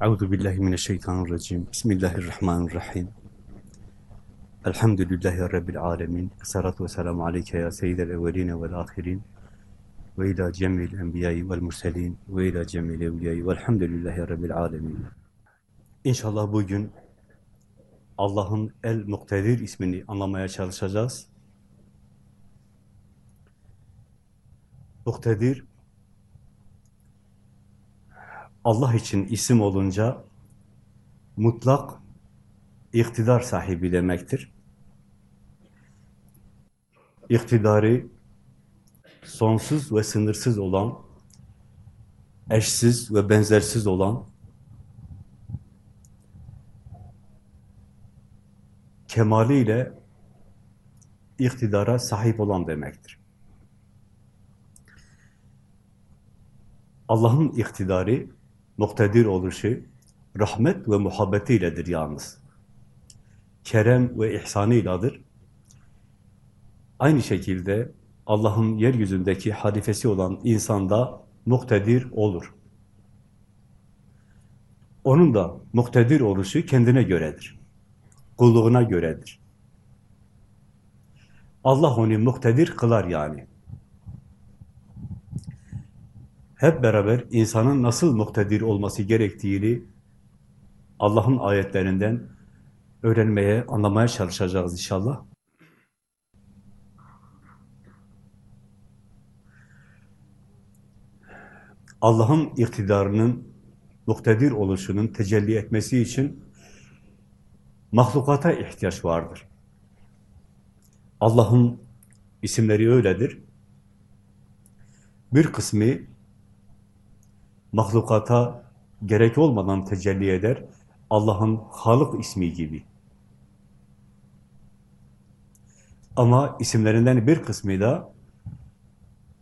Euzu billahi mineşşeytanirracim. Bismillahirrahmanirrahim. Elhamdülillahi rabbil alamin. Essalatu vesselamu aleyke ya seyyidel evvelin ve'l ahirin. Ve ila cemil enbiya'i ve'l murselin ve ila cemil evliya'i ve'lhamdülillahi rabbil alamin. İnşallah bugün Allah'ın El Muktedir ismini anlamaya çalışacağız. Muktedir Allah için isim olunca mutlak iktidar sahibi demektir. İktidarı sonsuz ve sınırsız olan, eşsiz ve benzersiz olan, kemaliyle iktidara sahip olan demektir. Allah'ın iktidarı, muktedir oluşu, rahmet ve muhabbetiyledir yalnız. Kerem ve ihsanıyladır. Aynı şekilde Allah'ın yeryüzündeki halifesi olan insanda muktedir olur. Onun da muktedir oluşu kendine göredir. Kulluğuna göredir. Allah onu muktedir kılar yani. Hep beraber insanın nasıl muktedir olması gerektiğini Allah'ın ayetlerinden öğrenmeye, anlamaya çalışacağız inşallah. Allah'ın iktidarının, muktedir oluşunun tecelli etmesi için mahlukata ihtiyaç vardır. Allah'ın isimleri öyledir. Bir kısmı mahlukata gerek olmadan tecelli eder. Allah'ın Halık ismi gibi. Ama isimlerinden bir kısmı da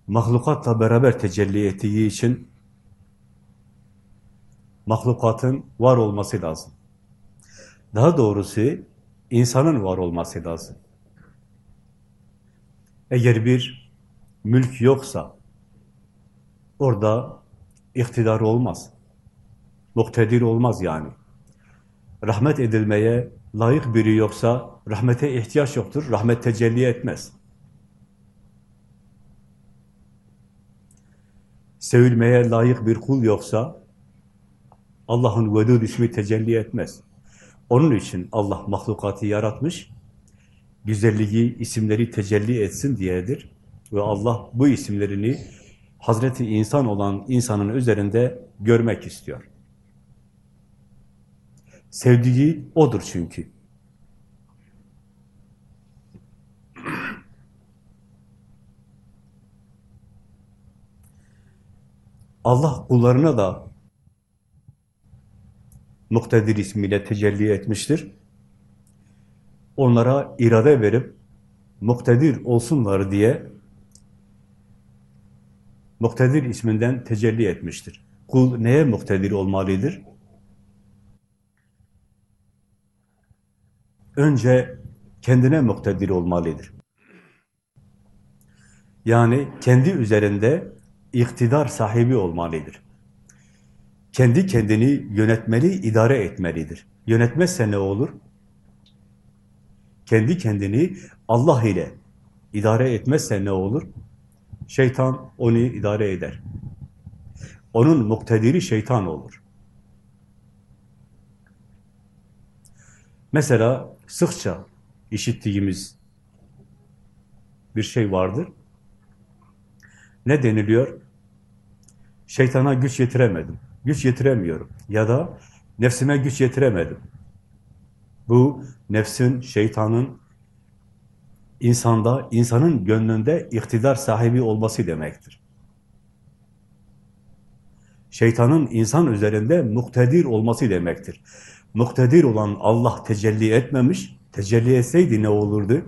mahlukatla beraber tecelli ettiği için mahlukatın var olması lazım. Daha doğrusu insanın var olması lazım. Eğer bir mülk yoksa orada iktidar olmaz. Muktedir olmaz yani. Rahmet edilmeye layık biri yoksa rahmete ihtiyaç yoktur. Rahmet tecelli etmez. Sevilmeye layık bir kul yoksa Allah'ın vedud ismi tecelli etmez. Onun için Allah mahlukatı yaratmış, güzelliği, isimleri tecelli etsin diyedir. Ve Allah bu isimlerini Hazreti insan olan insanın üzerinde görmek istiyor. Sevdiği odur çünkü. Allah kullarına da Muktedir ismiyle tecelli etmiştir. Onlara irade verip muktedir olsunlar diye muktedir isminden tecelli etmiştir. Kul neye muktedir olmalıdır? Önce kendine muktedir olmalıdır. Yani kendi üzerinde iktidar sahibi olmalıdır. Kendi kendini yönetmeli, idare etmelidir. Yönetmezse ne olur? Kendi kendini Allah ile idare etmezse ne olur? Şeytan onu idare eder. Onun muktediri şeytan olur. Mesela sıkça işittiğimiz bir şey vardır. Ne deniliyor? Şeytana güç yetiremedim, güç yetiremiyorum ya da nefsime güç yetiremedim. Bu nefsin, şeytanın insanda, insanın gönlünde iktidar sahibi olması demektir. Şeytanın insan üzerinde muktedir olması demektir. Muktedir olan Allah tecelli etmemiş, tecelli etseydi ne olurdu?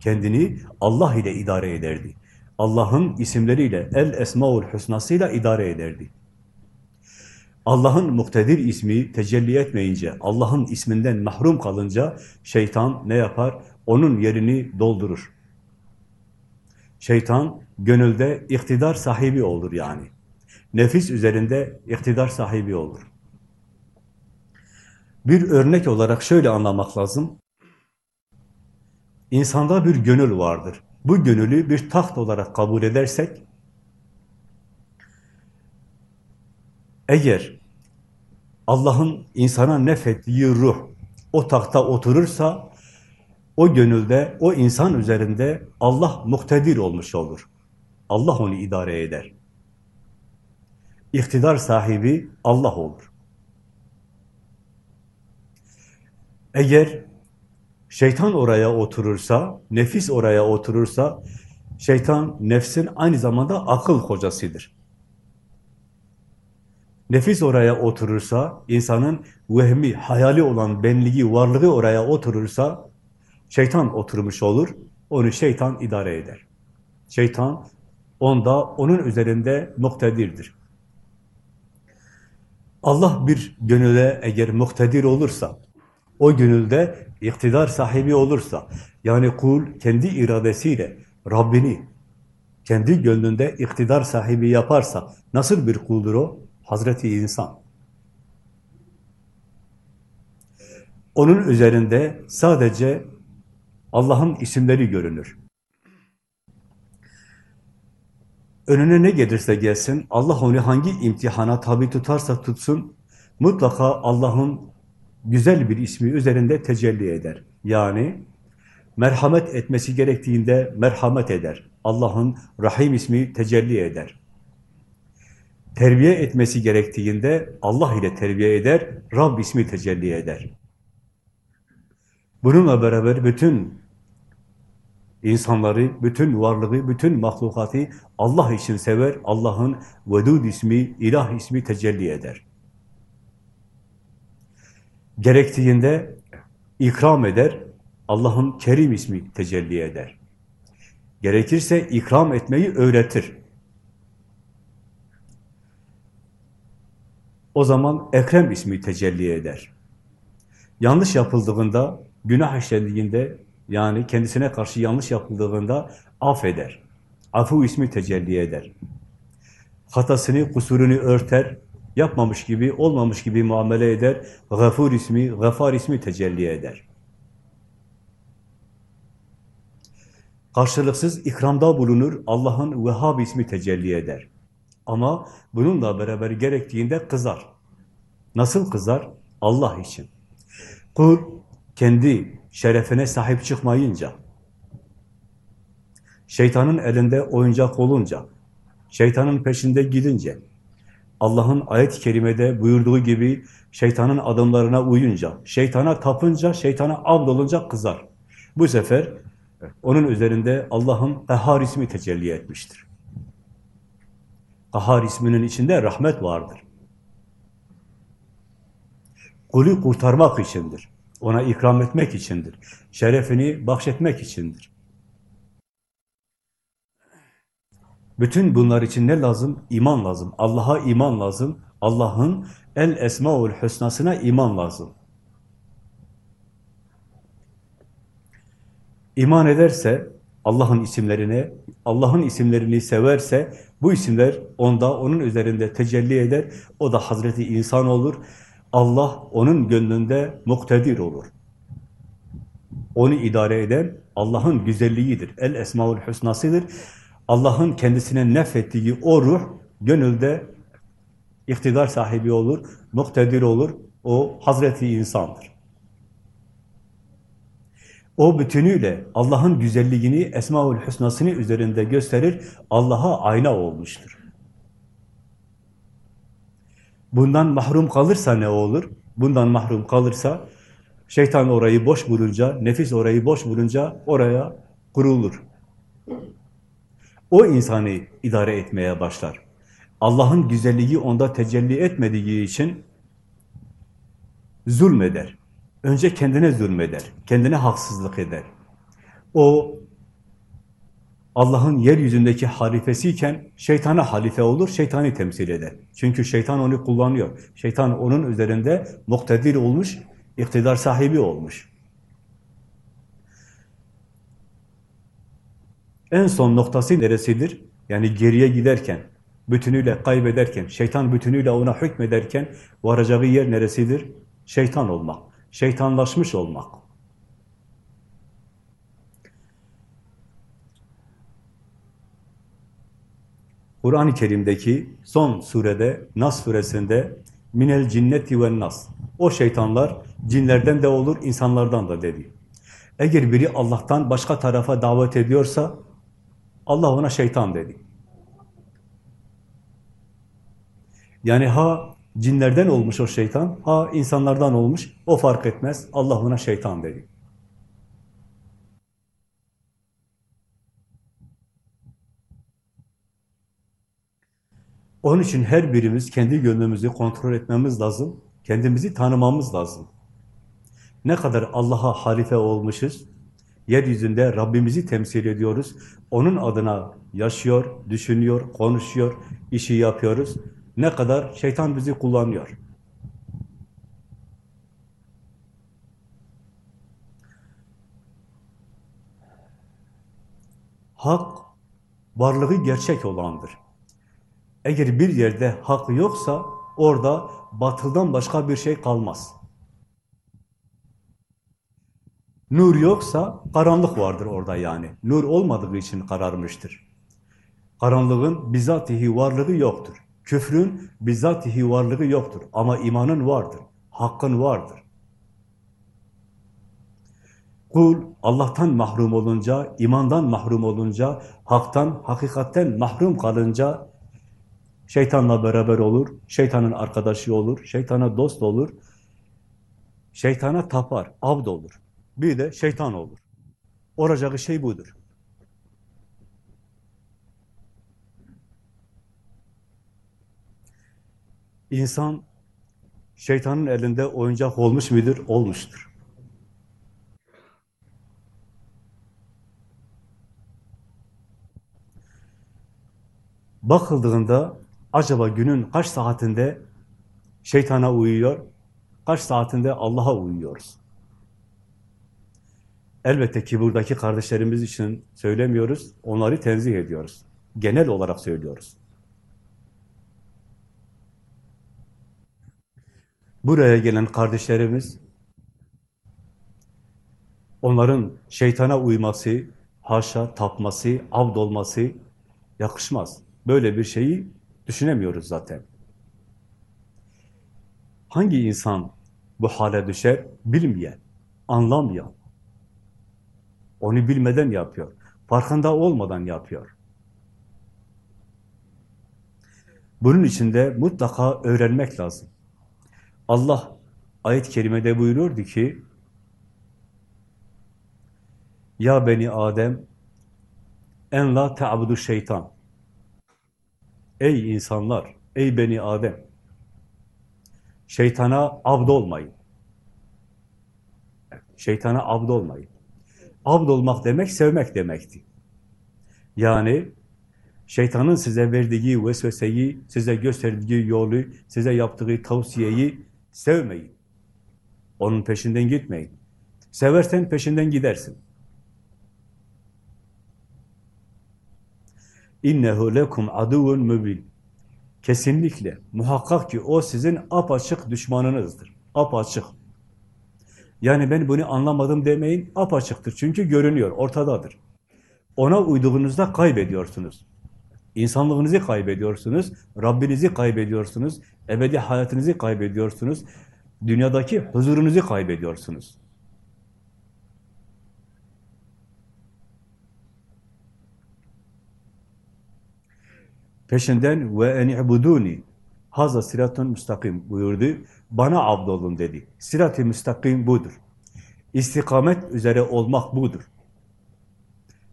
Kendini Allah ile idare ederdi. Allah'ın isimleriyle, El Esmaül Hüsnasıyla idare ederdi. Allah'ın muktedir ismi tecelli etmeyince, Allah'ın isminden mahrum kalınca şeytan ne yapar? Onun yerini doldurur. Şeytan gönülde iktidar sahibi olur yani. Nefis üzerinde iktidar sahibi olur. Bir örnek olarak şöyle anlamak lazım. İnsanda bir gönül vardır. Bu gönülü bir taht olarak kabul edersek, eğer Allah'ın insana nefettiği ruh o tahta oturursa, o gönülde, o insan üzerinde Allah muhtedir olmuş olur. Allah onu idare eder. İktidar sahibi Allah olur. Eğer şeytan oraya oturursa, nefis oraya oturursa, şeytan nefsin aynı zamanda akıl hocasıdır. Nefis oraya oturursa, insanın vehmi, hayali olan benliği, varlığı oraya oturursa, şeytan oturmuş olur, onu şeytan idare eder. Şeytan onda, onun üzerinde muktedirdir. Allah bir gönüle eğer muktedir olursa, o gönülde iktidar sahibi olursa, yani kul kendi iradesiyle Rabbini kendi gönlünde iktidar sahibi yaparsa, nasıl bir kuldur o? Hazreti insan. Onun üzerinde sadece Allah'ın isimleri görünür. Önüne ne gelirse gelsin, Allah onu hangi imtihana tabi tutarsa tutsun, mutlaka Allah'ın güzel bir ismi üzerinde tecelli eder. Yani merhamet etmesi gerektiğinde merhamet eder. Allah'ın Rahim ismi tecelli eder. Terbiye etmesi gerektiğinde Allah ile terbiye eder, Rab ismi tecelli eder. Bununla beraber bütün insanları, bütün varlığı, bütün mahlukatı Allah için sever, Allah'ın Vedud ismi, İlah ismi tecelli eder. Gerektiğinde ikram eder, Allah'ın Kerim ismi tecelli eder. Gerekirse ikram etmeyi öğretir. O zaman Ekrem ismi tecelli eder. Yanlış yapıldığında, günah işlendiğinde, yani kendisine karşı yanlış yapıldığında affeder. Afu ismi tecelli eder. Hatasını, kusurunu örter, yapmamış gibi, olmamış gibi muamele eder. Gafur ismi, Gafar ismi tecelli eder. Karşılıksız ikramda bulunur, Allah'ın Vehhab ismi tecelli eder. Ama bununla beraber gerektiğinde kızar. Nasıl kızar? Allah için. Kul kendi şerefine sahip çıkmayınca, şeytanın elinde oyuncak olunca, şeytanın peşinde gidince, Allah'ın ayet-i kerimede buyurduğu gibi şeytanın adımlarına uyunca, şeytana tapınca, şeytana abdolunca kızar. Bu sefer onun üzerinde Allah'ın Kahhar ismi tecelli etmiştir. Kahhar isminin içinde rahmet vardır. Kulü kurtarmak içindir. Ona ikram etmek içindir. Şerefini bahşetmek içindir. Bütün bunlar için ne lazım? İman lazım. Allah'a iman lazım. Allah'ın el esmaul husnasına iman lazım. İman ederse Allah'ın isimlerine, Allah'ın isimlerini severse bu isimler onda, onun üzerinde tecelli eder. O da Hazreti insan olur. Allah onun gönlünde muktedir olur. Onu idare eden Allah'ın güzelliğidir. El Esmaül Hüsnasıdır. Allah'ın kendisine nefettiği o ruh gönülde iktidar sahibi olur, muktedir olur. O Hazreti insandır. O bütünüyle Allah'ın güzelliğini, Esmaül Hüsnasını üzerinde gösterir, Allah'a ayna olmuştur. Bundan mahrum kalırsa ne olur? Bundan mahrum kalırsa, şeytan orayı boş bulunca, nefis orayı boş bulunca oraya kurulur. O insanı idare etmeye başlar. Allah'ın güzelliği onda tecelli etmediği için zulmeder. Önce kendine zulmeder, kendine haksızlık eder. O Allah'ın yeryüzündeki halifesiyken şeytana halife olur, şeytanı temsil eder. Çünkü şeytan onu kullanıyor. Şeytan onun üzerinde muktedir olmuş, iktidar sahibi olmuş. En son noktası neresidir? Yani geriye giderken, bütünüyle kaybederken, şeytan bütünüyle ona hükmederken varacağı yer neresidir? şeytan olmak, şeytanlaşmış olmak. Kur'an-ı Kerim'deki son surede, Nas suresinde minel cinneti ve nas. O şeytanlar cinlerden de olur, insanlardan da dedi. Eğer biri Allah'tan başka tarafa davet ediyorsa Allah ona şeytan dedi. Yani ha cinlerden olmuş o şeytan, ha insanlardan olmuş, o fark etmez. Allah ona şeytan dedi. Onun için her birimiz kendi gönlümüzü kontrol etmemiz lazım. Kendimizi tanımamız lazım. Ne kadar Allah'a halife olmuşuz, yeryüzünde Rabbimizi temsil ediyoruz. Onun adına yaşıyor, düşünüyor, konuşuyor, işi yapıyoruz. Ne kadar şeytan bizi kullanıyor. Hak, varlığı gerçek olandır. Eğer bir yerde hak yoksa orada batıldan başka bir şey kalmaz. Nur yoksa karanlık vardır orada yani. Nur olmadığı için kararmıştır. Karanlığın bizatihi varlığı yoktur. Küfrün bizatihi varlığı yoktur. Ama imanın vardır. Hakkın vardır. Kul Allah'tan mahrum olunca, imandan mahrum olunca, haktan, hakikatten mahrum kalınca şeytanla beraber olur, şeytanın arkadaşı olur, şeytana dost olur, şeytana tapar, abd olur. Bir de şeytan olur. Olacağı şey budur. İnsan şeytanın elinde oyuncak olmuş mudur? Olmuştur. Bakıldığında acaba günün kaç saatinde şeytana uyuyor, kaç saatinde Allah'a uyuyoruz? Elbette ki buradaki kardeşlerimiz için söylemiyoruz, onları tenzih ediyoruz. Genel olarak söylüyoruz. Buraya gelen kardeşlerimiz, onların şeytana uyması, haşa tapması, abd olması yakışmaz. Böyle bir şeyi düşünemiyoruz zaten. Hangi insan bu hale düşer? Bilmeyen, anlamayan. Onu bilmeden yapıyor. Farkında olmadan yapıyor. Bunun için de mutlaka öğrenmek lazım. Allah ayet-i kerimede buyuruyordu ki Ya beni Adem en la ta'budu şeytan Ey insanlar, ey beni Adem şeytana abd olmayın. Şeytana abd olmayın. Abd olmak demek sevmek demekti. Yani şeytanın size verdiği vesveseyi, size gösterdiği yolu, size yaptığı tavsiyeyi sevmeyin. Onun peşinden gitmeyin. Seversen peşinden gidersin. İnnehu lekum aduvun mübin. Kesinlikle, muhakkak ki o sizin apaçık düşmanınızdır. Apaçık. Yani ben bunu anlamadım demeyin, apaçıktır. Çünkü görünüyor, ortadadır. Ona uyduğunuzda kaybediyorsunuz. İnsanlığınızı kaybediyorsunuz, Rabbinizi kaybediyorsunuz, ebedi hayatınızı kaybediyorsunuz, dünyadaki huzurunuzu kaybediyorsunuz. Peşinden ve en ibuduni haza siratun müstakim buyurdu. Bana abdolun dedi. Sirat-ı müstakim budur. İstikamet üzere olmak budur.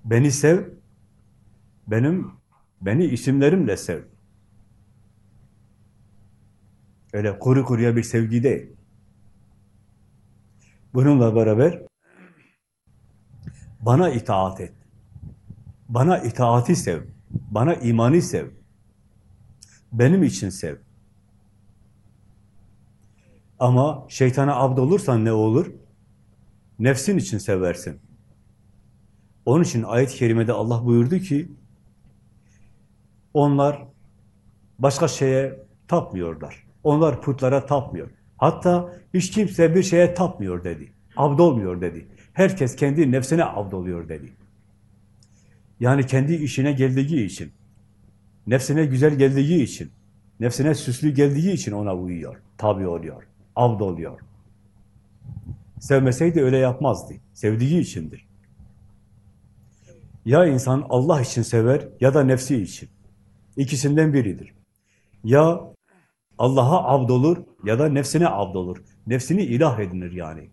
Beni sev, benim beni isimlerimle sev. Öyle kuru kuruya bir sevgi değil. Bununla beraber bana itaat et. Bana itaati sev. Bana imanı sev. Benim için sev. Ama şeytana abd olursan ne olur? Nefsin için seversin. Onun için ayet-i kerimede Allah buyurdu ki, onlar başka şeye tapmıyorlar. Onlar putlara tapmıyor. Hatta hiç kimse bir şeye tapmıyor dedi. Abd olmuyor dedi. Herkes kendi nefsine abd oluyor dedi. Yani kendi işine geldiği için, nefsine güzel geldiği için, nefsine süslü geldiği için ona uyuyor, tabi oluyor, abd oluyor. Sevmeseydi öyle yapmazdı. Sevdiği içindir. Ya insan Allah için sever ya da nefsi için. İkisinden biridir. Ya Allah'a abd olur ya da nefsine abd olur. Nefsini ilah edinir yani.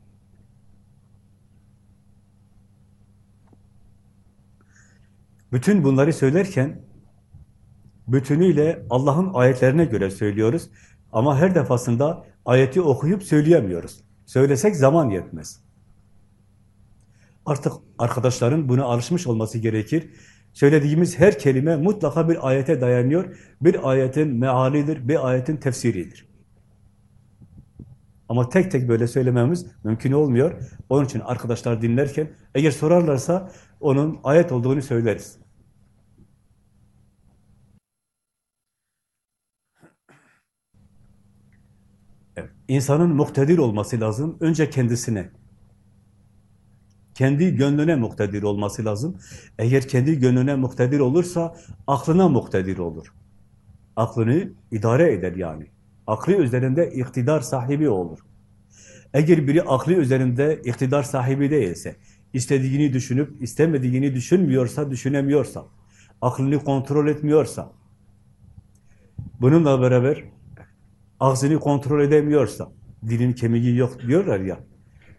Bütün bunları söylerken bütünüyle Allah'ın ayetlerine göre söylüyoruz. Ama her defasında ayeti okuyup söyleyemiyoruz. Söylesek zaman yetmez. Artık arkadaşların buna alışmış olması gerekir. Söylediğimiz her kelime mutlaka bir ayete dayanıyor. Bir ayetin mealidir, bir ayetin tefsiridir. Ama tek tek böyle söylememiz mümkün olmuyor. Onun için arkadaşlar dinlerken eğer sorarlarsa onun ayet olduğunu söyleriz. Evet. İnsanın muktedir olması lazım. Önce kendisine. Kendi gönlüne muktedir olması lazım. Eğer kendi gönlüne muktedir olursa aklına muktedir olur. Aklını idare eder yani. Aklı üzerinde iktidar sahibi olur. Eğer biri aklı üzerinde iktidar sahibi değilse, istediğini düşünüp istemediğini düşünmüyorsa, düşünemiyorsa, aklını kontrol etmiyorsa, bununla beraber ağzını kontrol edemiyorsa, dilin kemiği yok diyorlar ya,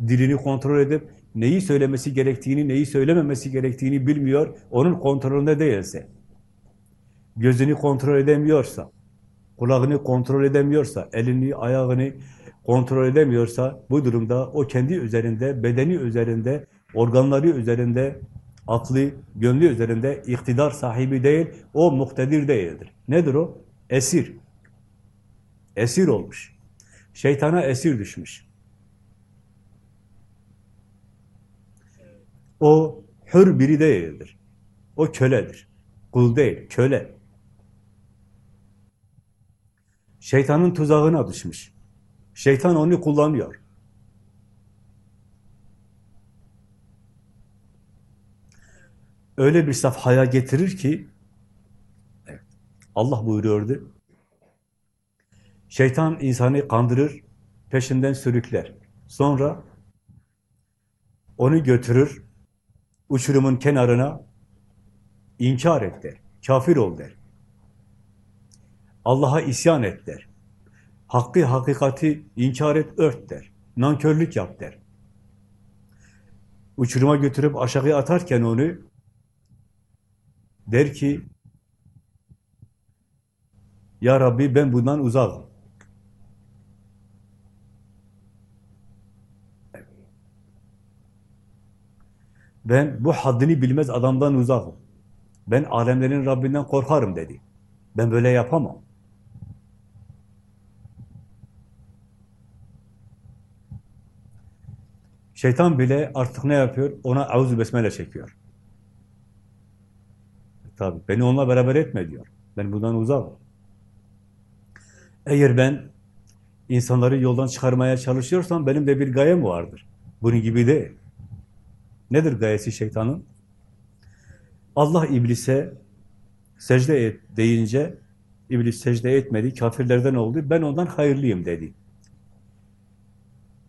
dilini kontrol edip neyi söylemesi gerektiğini, neyi söylememesi gerektiğini bilmiyor, onun kontrolünde değilse, gözünü kontrol edemiyorsa, kulağını kontrol edemiyorsa, elini, ayağını kontrol edemiyorsa, bu durumda o kendi üzerinde, bedeni üzerinde, organları üzerinde, aklı, gönlü üzerinde iktidar sahibi değil, o muktedir değildir. Nedir o? Esir. Esir olmuş. Şeytana esir düşmüş. O hür biri değildir. O köledir. Kul değil, köle. Şeytanın tuzağına düşmüş. Şeytan onu kullanıyor. Öyle bir safhaya getirir ki Allah buyuruyordu. Şeytan insanı kandırır, peşinden sürükler. Sonra onu götürür, uçurumun kenarına inkar et der, kafir ol der. Allah'a isyan et der. Hakkı, hakikati inkar et, ört der. Nankörlük yap der. Uçuruma götürüp aşağıya atarken onu der ki Ya Rabbi ben bundan uzakım. Ben bu haddini bilmez adamdan uzakım. Ben alemlerin Rabbinden korkarım dedi. Ben böyle yapamam. Şeytan bile artık ne yapıyor? Ona avzu besmele çekiyor. Tabi beni onunla beraber etme diyor. Ben bundan uzakım. Eğer ben insanları yoldan çıkarmaya çalışıyorsam benim de bir gayem vardır. Bunun gibi değil. Nedir gayesi şeytanın? Allah iblise secde et deyince iblis secde etmedi, kafirlerden oldu. Ben ondan hayırlıyım dedi.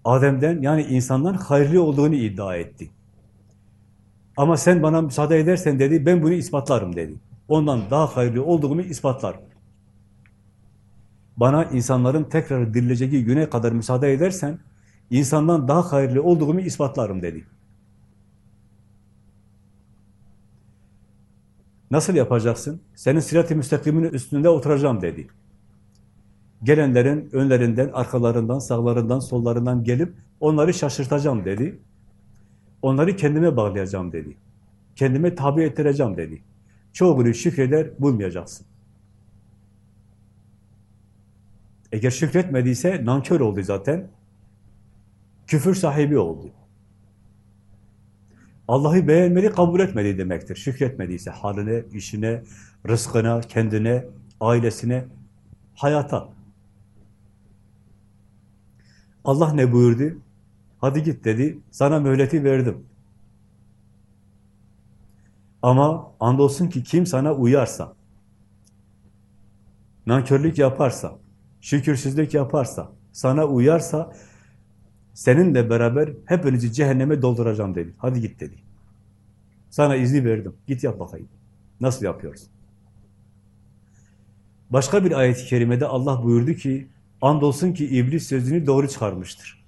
Adem'den yani insandan hayırlı olduğunu iddia etti. Ama sen bana müsaade edersen dedi, ben bunu ispatlarım dedi. Ondan daha hayırlı olduğumu ispatlarım. Bana insanların tekrar dirileceği güne kadar müsaade edersen, insandan daha hayırlı olduğumu ispatlarım dedi. Nasıl yapacaksın? Senin sirat-i müstakiminin üstünde oturacağım dedi. Gelenlerin önlerinden, arkalarından, sağlarından, sollarından gelip onları şaşırtacağım dedi. Onları kendime bağlayacağım dedi. Kendime tabi ettireceğim dedi. Çoğunu şükreder, bulmayacaksın. Eğer şükretmediyse nankör oldu zaten. Küfür sahibi oldu. Allah'ı beğenmedi, kabul etmedi demektir. Şükretmediyse haline, işine, rızkına, kendine, ailesine, hayata. Allah ne buyurdu? Hadi git dedi, sana mühleti verdim. Ama andolsun ki kim sana uyarsa, nankörlük yaparsa, şükürsüzlük yaparsa, sana uyarsa, seninle beraber hepinizi cehenneme dolduracağım dedi. Hadi git dedi. Sana izni verdim. Git yap bakayım. Nasıl yapıyoruz? Başka bir ayet-i kerimede Allah buyurdu ki, andolsun ki iblis sözünü doğru çıkarmıştır.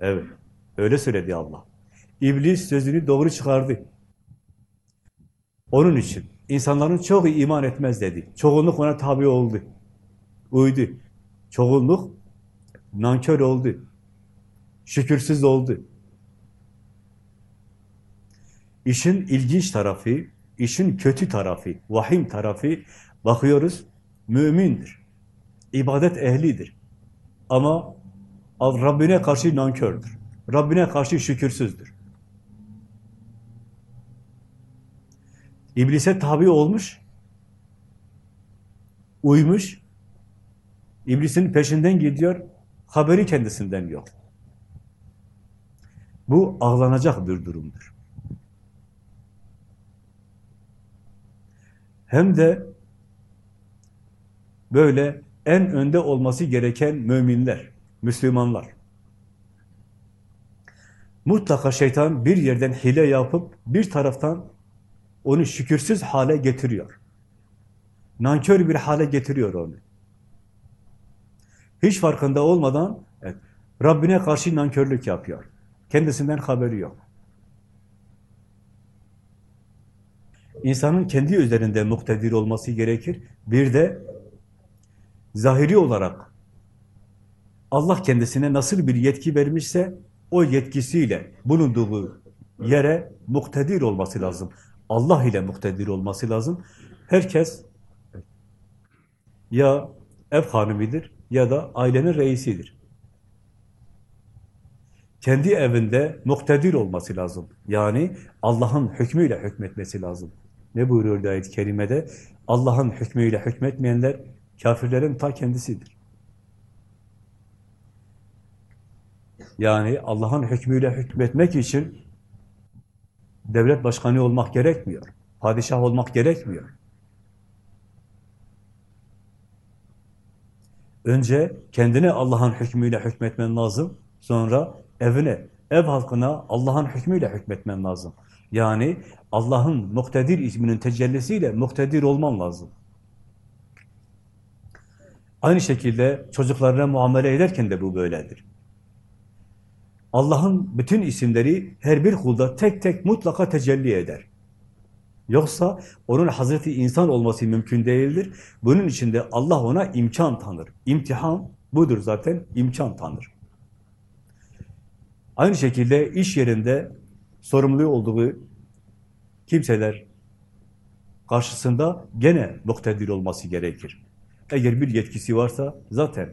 Evet, öyle söyledi Allah. İblis sözünü doğru çıkardı. Onun için insanların çoğu iman etmez dedi. Çoğunluk ona tabi oldu. Uydu. Çoğunluk nankör oldu. Şükürsüz oldu. İşin ilginç tarafı, işin kötü tarafı, vahim tarafı bakıyoruz, mümindir. İbadet ehlidir. Ama Rabbine karşı nankördür. Rabbine karşı şükürsüzdür. İblise tabi olmuş, uymuş, iblisin peşinden gidiyor, haberi kendisinden yok. Bu ağlanacak bir durumdur. Hem de böyle en önde olması gereken müminler, Müslümanlar. Mutlaka şeytan bir yerden hile yapıp bir taraftan onu şükürsüz hale getiriyor. Nankör bir hale getiriyor onu. Hiç farkında olmadan evet, Rabbine karşı nankörlük yapıyor. Kendisinden haberi yok. İnsanın kendi üzerinde muktedir olması gerekir. Bir de zahiri olarak Allah kendisine nasıl bir yetki vermişse o yetkisiyle bulunduğu yere muktedir olması lazım. Allah ile muktedir olması lazım. Herkes ya ev hanımıdır ya da ailenin reisidir. Kendi evinde muktedir olması lazım. Yani Allah'ın hükmüyle hükmetmesi lazım. Ne buyuruyor ayet-i kerimede? Allah'ın hükmüyle hükmetmeyenler kafirlerin ta kendisidir. Yani Allah'ın hükmüyle hükmetmek için devlet başkanı olmak gerekmiyor. Padişah olmak gerekmiyor. Önce kendine Allah'ın hükmüyle hükmetmen lazım. Sonra evine, ev halkına Allah'ın hükmüyle hükmetmen lazım. Yani Allah'ın muktedir isminin tecellisiyle muktedir olman lazım. Aynı şekilde çocuklarına muamele ederken de bu böyledir. Allah'ın bütün isimleri her bir kulda tek tek mutlaka tecelli eder. Yoksa onun Hazreti insan olması mümkün değildir. Bunun için de Allah ona imkan tanır. İmtihan budur zaten, imkan tanır. Aynı şekilde iş yerinde sorumlu olduğu kimseler karşısında gene muktedir olması gerekir. Eğer bir yetkisi varsa zaten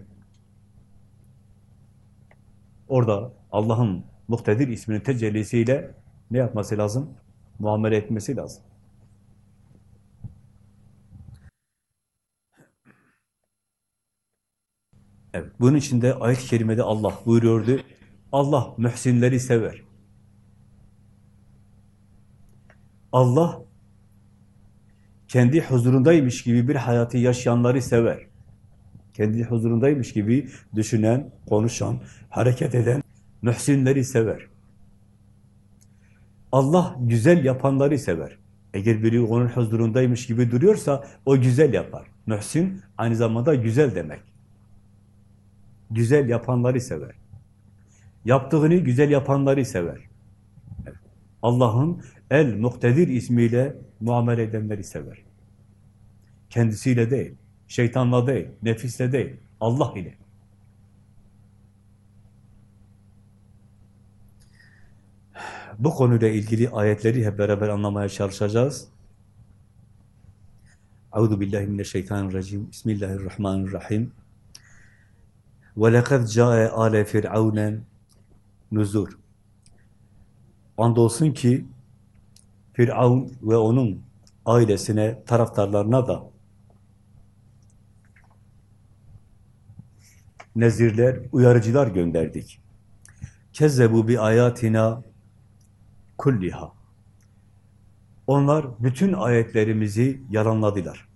orada Allah'ın muktedir isminin tecellisiyle ne yapması lazım? Muamele etmesi lazım. Evet, bunun için de ayet-i kerimede Allah buyuruyordu. Allah mühsinleri sever. Allah kendi huzurundaymış gibi bir hayatı yaşayanları sever. Kendi huzurundaymış gibi düşünen, konuşan, hareket eden mühsinleri sever. Allah güzel yapanları sever. Eğer biri onun huzurundaymış gibi duruyorsa o güzel yapar. Mühsin aynı zamanda güzel demek. Güzel yapanları sever. Yaptığını güzel yapanları sever. Allah'ın El Muktedir ismiyle muamele edenleri sever. Kendisiyle değil, şeytanla değil, nefisle değil, Allah ile. Bu konuyla ilgili ayetleri hep beraber anlamaya çalışacağız. Euzu billahi mineşşeytanirracim. Bismillahirrahmanirrahim. Lekad ca'e ale firavnen nuzur. Andolsun ki Firavun ve onun ailesine, taraftarlarına da nezirler, uyarıcılar gönderdik. Kezzebu bi ayatina kulliha. Onlar bütün ayetlerimizi yalanladılar.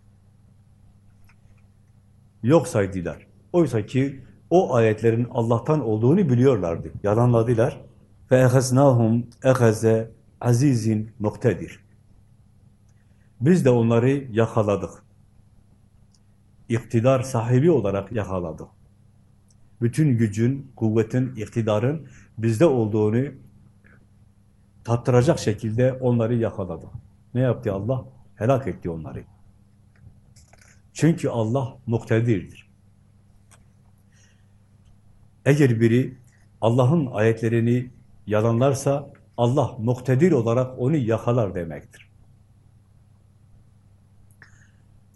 Yok saydılar. Oysa ki o ayetlerin Allah'tan olduğunu biliyorlardı. Yalanladılar. Fe ehaznahum ehaze azizin muktedir. Biz de onları yakaladık. İktidar sahibi olarak yakaladık. Bütün gücün, kuvvetin, iktidarın bizde olduğunu tattıracak şekilde onları yakaladı. Ne yaptı Allah? Helak etti onları. Çünkü Allah muktedirdir. Eğer biri Allah'ın ayetlerini yalanlarsa Allah muktedir olarak onu yakalar demektir.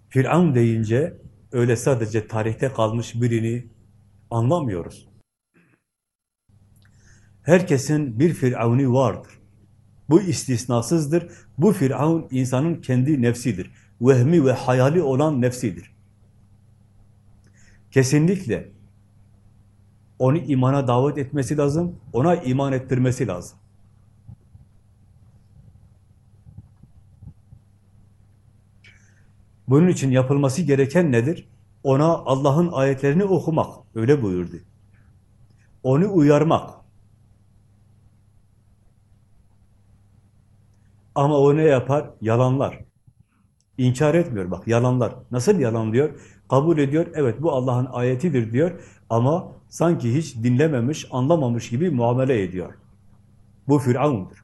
Firavun deyince öyle sadece tarihte kalmış birini anlamıyoruz. Herkesin bir Firavuni vardır. Bu istisnasızdır. Bu Firavun insanın kendi nefsidir. Vehmi ve hayali olan nefsidir. Kesinlikle onu imana davet etmesi lazım, ona iman ettirmesi lazım. Bunun için yapılması gereken nedir? Ona Allah'ın ayetlerini okumak, öyle buyurdu. Onu uyarmak. Ama o ne yapar? Yalanlar. İnkar etmiyor bak, yalanlar. Nasıl yalanlıyor? Kabul ediyor, evet bu Allah'ın ayetidir diyor ama sanki hiç dinlememiş, anlamamış gibi muamele ediyor. Bu Firavun'dur.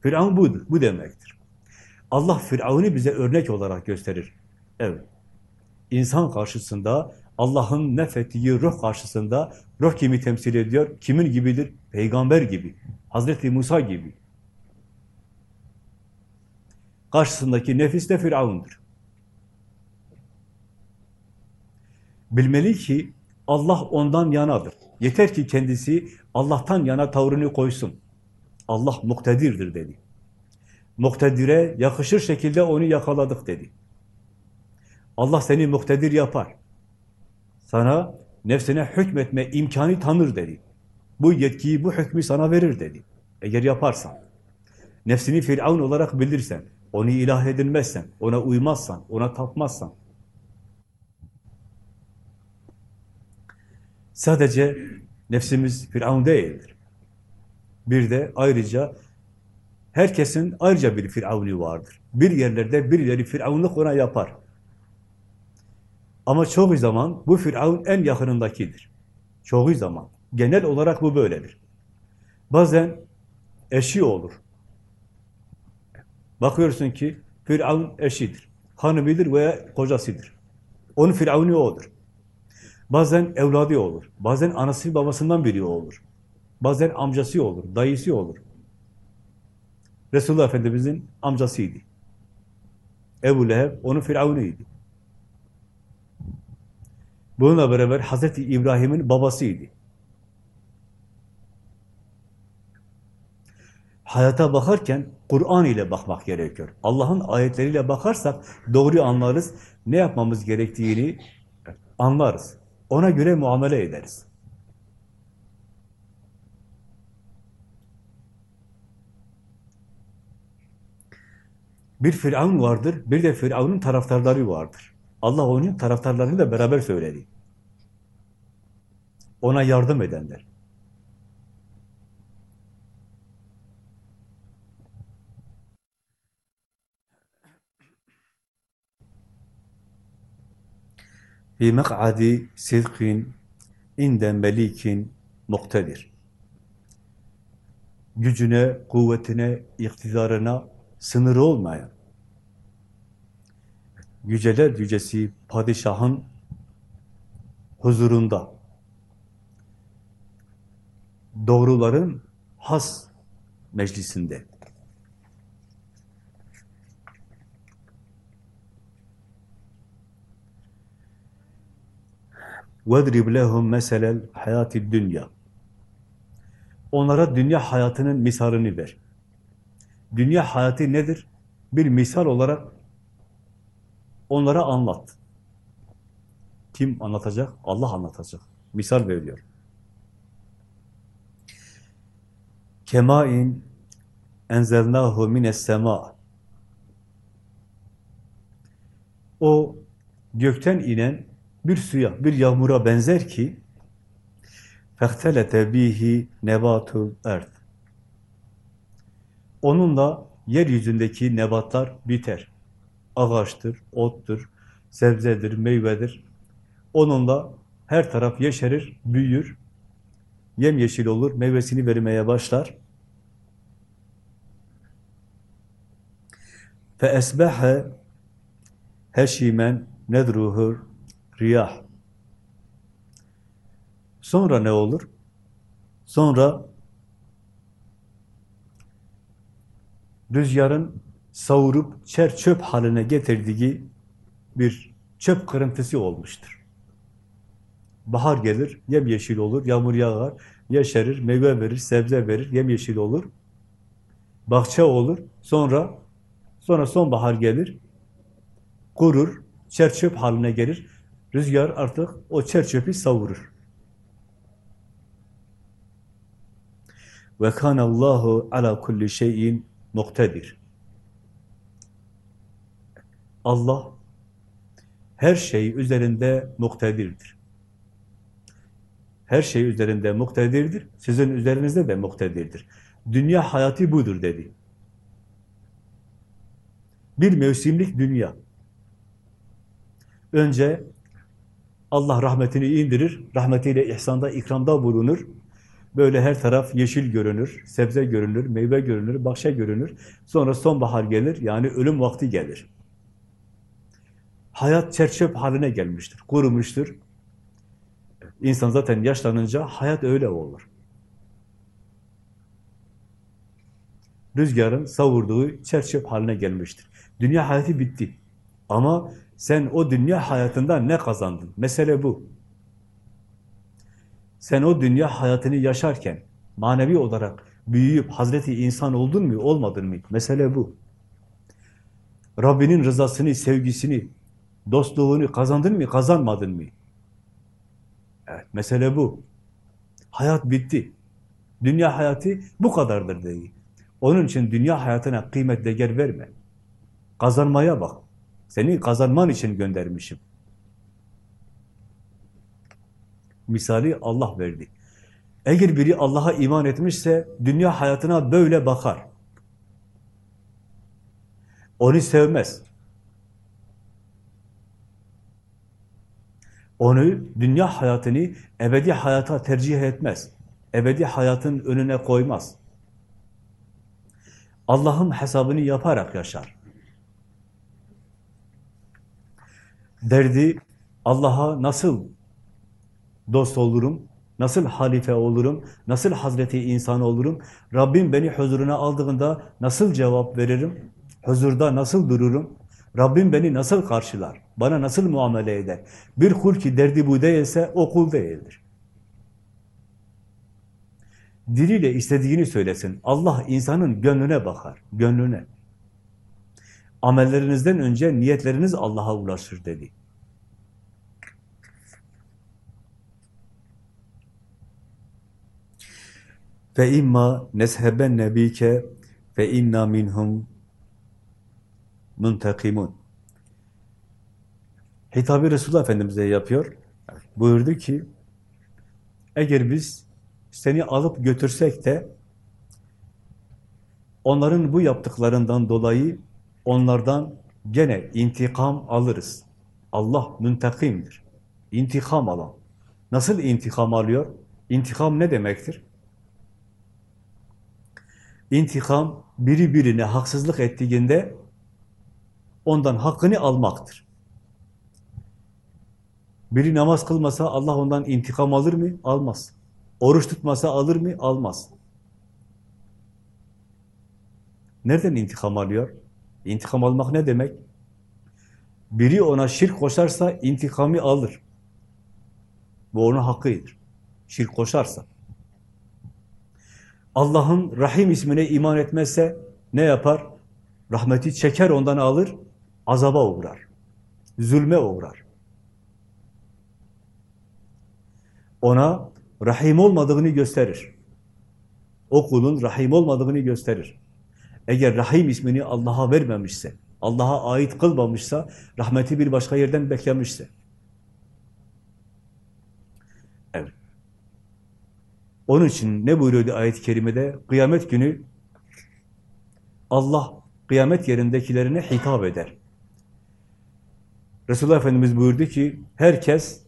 Firavun budur, bu demektir. Allah Firavun'u bize örnek olarak gösterir. Evet. İnsan karşısında, Allah'ın nefettiği ruh karşısında, ruh kimi temsil ediyor? Kimin gibidir? Peygamber gibi, Hazreti Musa gibi. Karşısındaki nefis de Firavun'dur. Bilmeli ki Allah ondan yanadır. Yeter ki kendisi Allah'tan yana tavrını koysun. Allah muktedirdir dedi. Muktedire yakışır şekilde onu yakaladık dedi. Allah seni muktedir yapar. Sana nefsine hükmetme imkanı tanır dedi. Bu yetkiyi, bu hükmü sana verir dedi. Eğer yaparsan, nefsini Firavun olarak bilirsen, onu ilah edinmezsen, ona uymazsan, ona tapmazsan, sadece nefsimiz Firavun değildir. Bir de ayrıca herkesin ayrıca bir Firavuni vardır. Bir yerlerde birileri Firavunluk ona yapar. Ama çoğu zaman bu Firavun en yakınındakidir. Çoğu zaman. Genel olarak bu böyledir. Bazen eşi olur. Bakıyorsun ki Firavun eşidir. Hanımıdır veya kocasıdır. Onun Firavuni odur. Bazen evladı olur. Bazen anası babasından biri olur. Bazen amcası olur, dayısı olur. Resulullah Efendimiz'in amcasıydı. Ebu Leheb onun Firavun'uydu. Bununla beraber Hazreti İbrahim'in babasıydı. Hayata bakarken Kur'an ile bakmak gerekiyor. Allah'ın ayetleriyle bakarsak doğru anlarız. Ne yapmamız gerektiğini anlarız. Ona göre muamele ederiz. Bir Firavun vardır, bir de Firavun'un taraftarları vardır. Allah onun taraftarlarını da beraber söyledi. Ona yardım edenler. Fi mek'adi sidkin inden melikin muktedir. Gücüne, kuvvetine, iktidarına sınırı olmayan, yüceler yücesi padişahın huzurunda, doğruların has meclisinde, وَضْرِبْ لَهُمْ مَسَلَ الْحَيَاتِ dünya. Onlara dünya hayatının misalini ver. Dünya hayatı nedir? Bir misal olarak onlara anlat. Kim anlatacak? Allah anlatacak. Misal veriyor. Kemain enzelnahu mines sema. O gökten inen bir suya, bir yağmura benzer ki فَاخْتَلَتَ بِهِ nebatul erd. Onunla yeryüzündeki nebatlar biter. Ağaçtır, ottur, sebzedir, meyvedir. Onunla her taraf yeşerir, büyür, yemyeşil olur, meyvesini vermeye başlar. فَاَسْبَحَ heşimen nedruhur riyah. Sonra ne olur? Sonra rüzgarın savurup çer çöp haline getirdiği bir çöp kırıntısı olmuştur. Bahar gelir, yemyeşil olur, yağmur yağar, yeşerir, meyve verir, sebze verir, yemyeşil olur. Bahçe olur, sonra sonra sonbahar gelir, kurur, çer çöp haline gelir. Rüzgar artık o çer çöpü savurur. Ve kanallahu ala kulli şeyin muktedir. Allah her şey üzerinde muktedirdir. Her şey üzerinde muktedirdir. Sizin üzerinizde de muktedirdir. Dünya hayatı budur dedi. Bir mevsimlik dünya. Önce Allah rahmetini indirir, rahmetiyle ihsanda, ikramda bulunur. Böyle her taraf yeşil görünür, sebze görünür, meyve görünür, bahçe görünür. Sonra sonbahar gelir, yani ölüm vakti gelir. Hayat çerçöp haline gelmiştir, kurumuştur. İnsan zaten yaşlanınca hayat öyle olur. Rüzgarın savurduğu çerçöp haline gelmiştir. Dünya hayatı bitti. Ama sen o dünya hayatında ne kazandın? Mesele bu. Sen o dünya hayatını yaşarken manevi olarak büyüyüp Hazreti insan oldun mu, olmadın mı? Mesele bu. Rabbinin rızasını, sevgisini, dostluğunu kazandın mı, kazanmadın mı? Evet, mesele bu. Hayat bitti. Dünya hayatı bu kadardır dedi. Onun için dünya hayatına kıymet değer verme. Kazanmaya bak. Seni kazanman için göndermişim. Misali Allah verdi. Eğer biri Allah'a iman etmişse dünya hayatına böyle bakar. Onu sevmez. Onu, dünya hayatını ebedi hayata tercih etmez. Ebedi hayatın önüne koymaz. Allah'ın hesabını yaparak yaşar. Derdi Allah'a nasıl dost olurum, nasıl halife olurum, nasıl Hazreti insan olurum, Rabbim beni huzuruna aldığında nasıl cevap veririm, huzurda nasıl dururum, Rabbim beni nasıl karşılar, bana nasıl muamele eder. Bir kul ki derdi bu değilse o kul değildir. Diliyle istediğini söylesin. Allah insanın gönlüne bakar, gönlüne. Amellerinizden önce niyetleriniz Allah'a ulaşır dedi. Fe imma nesheben bike fe inna minhum muntakimun. Hitabı Resulullah Efendimiz'e yapıyor. Buyurdu ki, eğer biz seni alıp götürsek de onların bu yaptıklarından dolayı onlardan gene intikam alırız. Allah müntakimdir. İntikam alan. Nasıl intikam alıyor? İntikam ne demektir? İntikam biri birine haksızlık ettiğinde ondan hakkını almaktır. Biri namaz kılmasa Allah ondan intikam alır mı? Almaz. Oruç tutmasa alır mı? Almaz. Nereden intikam alıyor? İntikam almak ne demek? Biri ona şirk koşarsa intikamı alır. Bu onun hakkıdır. Şirk koşarsa. Allah'ın Rahim ismine iman etmezse ne yapar? Rahmeti çeker ondan alır, azaba uğrar. Zulme uğrar. ona rahim olmadığını gösterir. O kulun rahim olmadığını gösterir. Eğer rahim ismini Allah'a vermemişse, Allah'a ait kılmamışsa, rahmeti bir başka yerden beklemişse. Evet. Onun için ne buyuruyordu ayet-i kerimede? Kıyamet günü Allah kıyamet yerindekilerine hitap eder. Resulullah Efendimiz buyurdu ki, herkes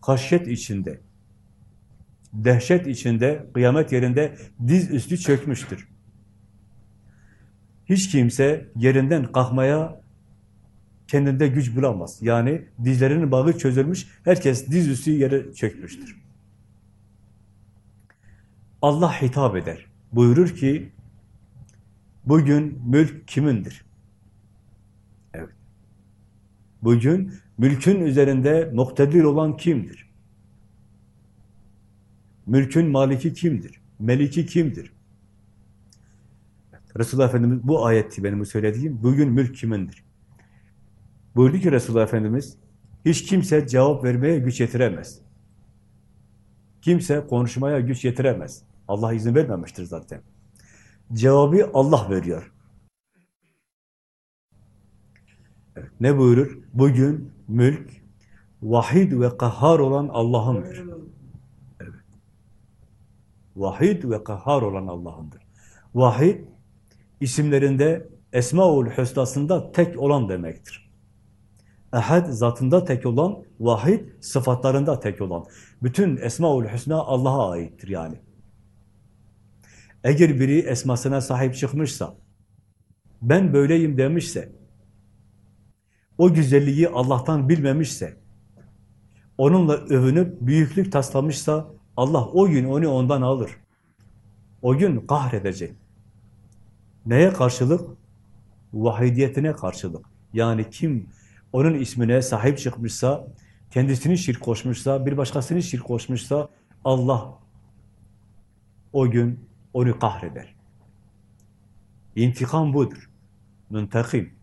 haşyet içinde, dehşet içinde, kıyamet yerinde diz üstü çökmüştür. Hiç kimse yerinden kalkmaya kendinde güç bulamaz. Yani dizlerinin bağı çözülmüş, herkes diz üstü yere çökmüştür. Allah hitap eder. Buyurur ki, bugün mülk kimindir? Evet. Bugün mülkün üzerinde muktedir olan kimdir? Mülkün maliki kimdir? Meliki kimdir? Resulullah Efendimiz bu ayetti benim söylediğim. Bugün mülk kimindir? Buyurdu ki Resulullah Efendimiz, hiç kimse cevap vermeye güç yetiremez. Kimse konuşmaya güç yetiremez. Allah izin vermemiştir zaten. Cevabı Allah veriyor. Evet, ne buyurur? Bugün mülk, vahid ve kahhar olan Allah'ındır. Evet. Vahid ve kahhar olan Allah'ındır. Vahid, isimlerinde Esma-ül Hüsna'sında tek olan demektir. Ehad zatında tek olan, vahid sıfatlarında tek olan. Bütün Esma-ül Hüsna Allah'a aittir yani. Eğer biri esmasına sahip çıkmışsa, ben böyleyim demişse, o güzelliği Allah'tan bilmemişse, onunla övünüp büyüklük taslamışsa, Allah o gün onu ondan alır. O gün kahredecek. Neye karşılık? Vahidiyetine karşılık. Yani kim onun ismine sahip çıkmışsa, kendisini şirk koşmuşsa, bir başkasını şirk koşmuşsa, Allah o gün onu kahreder. İntikam budur. Müntakim.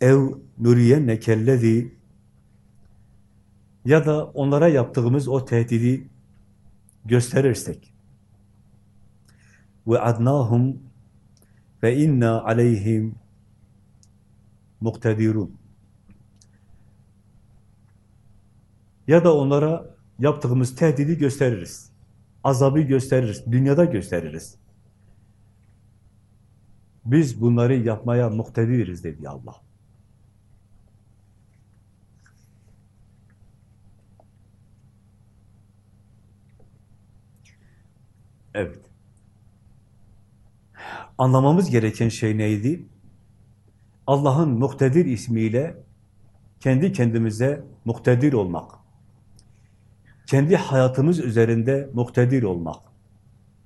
Ev nuriyennekellezi ya da onlara yaptığımız o tehdidi gösterirsek ve adnahum ve inna aleyhim muktedirun ya da onlara yaptığımız tehdidi gösteririz. Azabı gösteririz, dünyada gösteririz. Biz bunları yapmaya muktediriz dedi Allah. Evet. Anlamamız gereken şey neydi? Allah'ın muktedir ismiyle kendi kendimize muktedir olmak. Kendi hayatımız üzerinde muktedir olmak.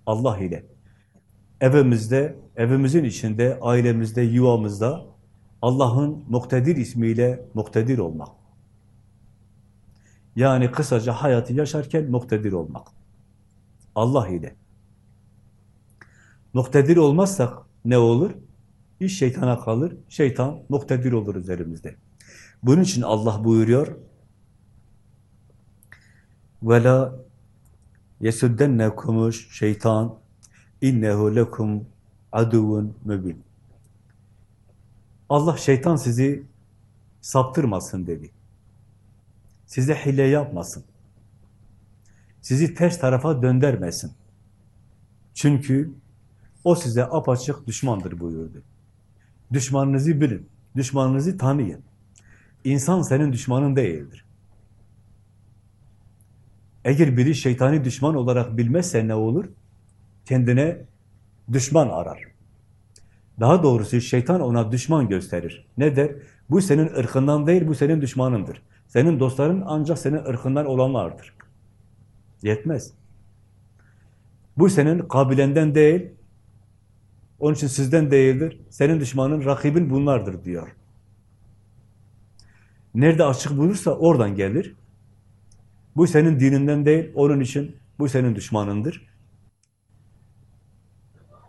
Allah ile. Evimizde, evimizin içinde, ailemizde, yuvamızda Allah'ın muktedir ismiyle muktedir olmak. Yani kısaca hayatı yaşarken muktedir olmak. Allah ile. Muktedir olmazsak ne olur? İş şeytana kalır, şeytan muktedir olur üzerimizde. Bunun için Allah buyuruyor, وَلَا يَسُدَّنَّكُمُ şeytan innehu lekum aduvun mübin. Allah şeytan sizi saptırmasın dedi. Size hile yapmasın. Sizi ters tarafa döndürmesin. Çünkü o size apaçık düşmandır buyurdu. Düşmanınızı bilin, düşmanınızı tanıyın. İnsan senin düşmanın değildir. Eğer biri şeytani düşman olarak bilmezse ne olur? Kendine düşman arar. Daha doğrusu şeytan ona düşman gösterir. Ne der? Bu senin ırkından değil, bu senin düşmanındır. Senin dostların ancak senin ırkından olanlardır. Yetmez. Bu senin kabilenden değil, onun için sizden değildir. Senin düşmanın, rakibin bunlardır diyor. Nerede açık bulursa oradan gelir. Bu senin dininden değil, onun için bu senin düşmanındır.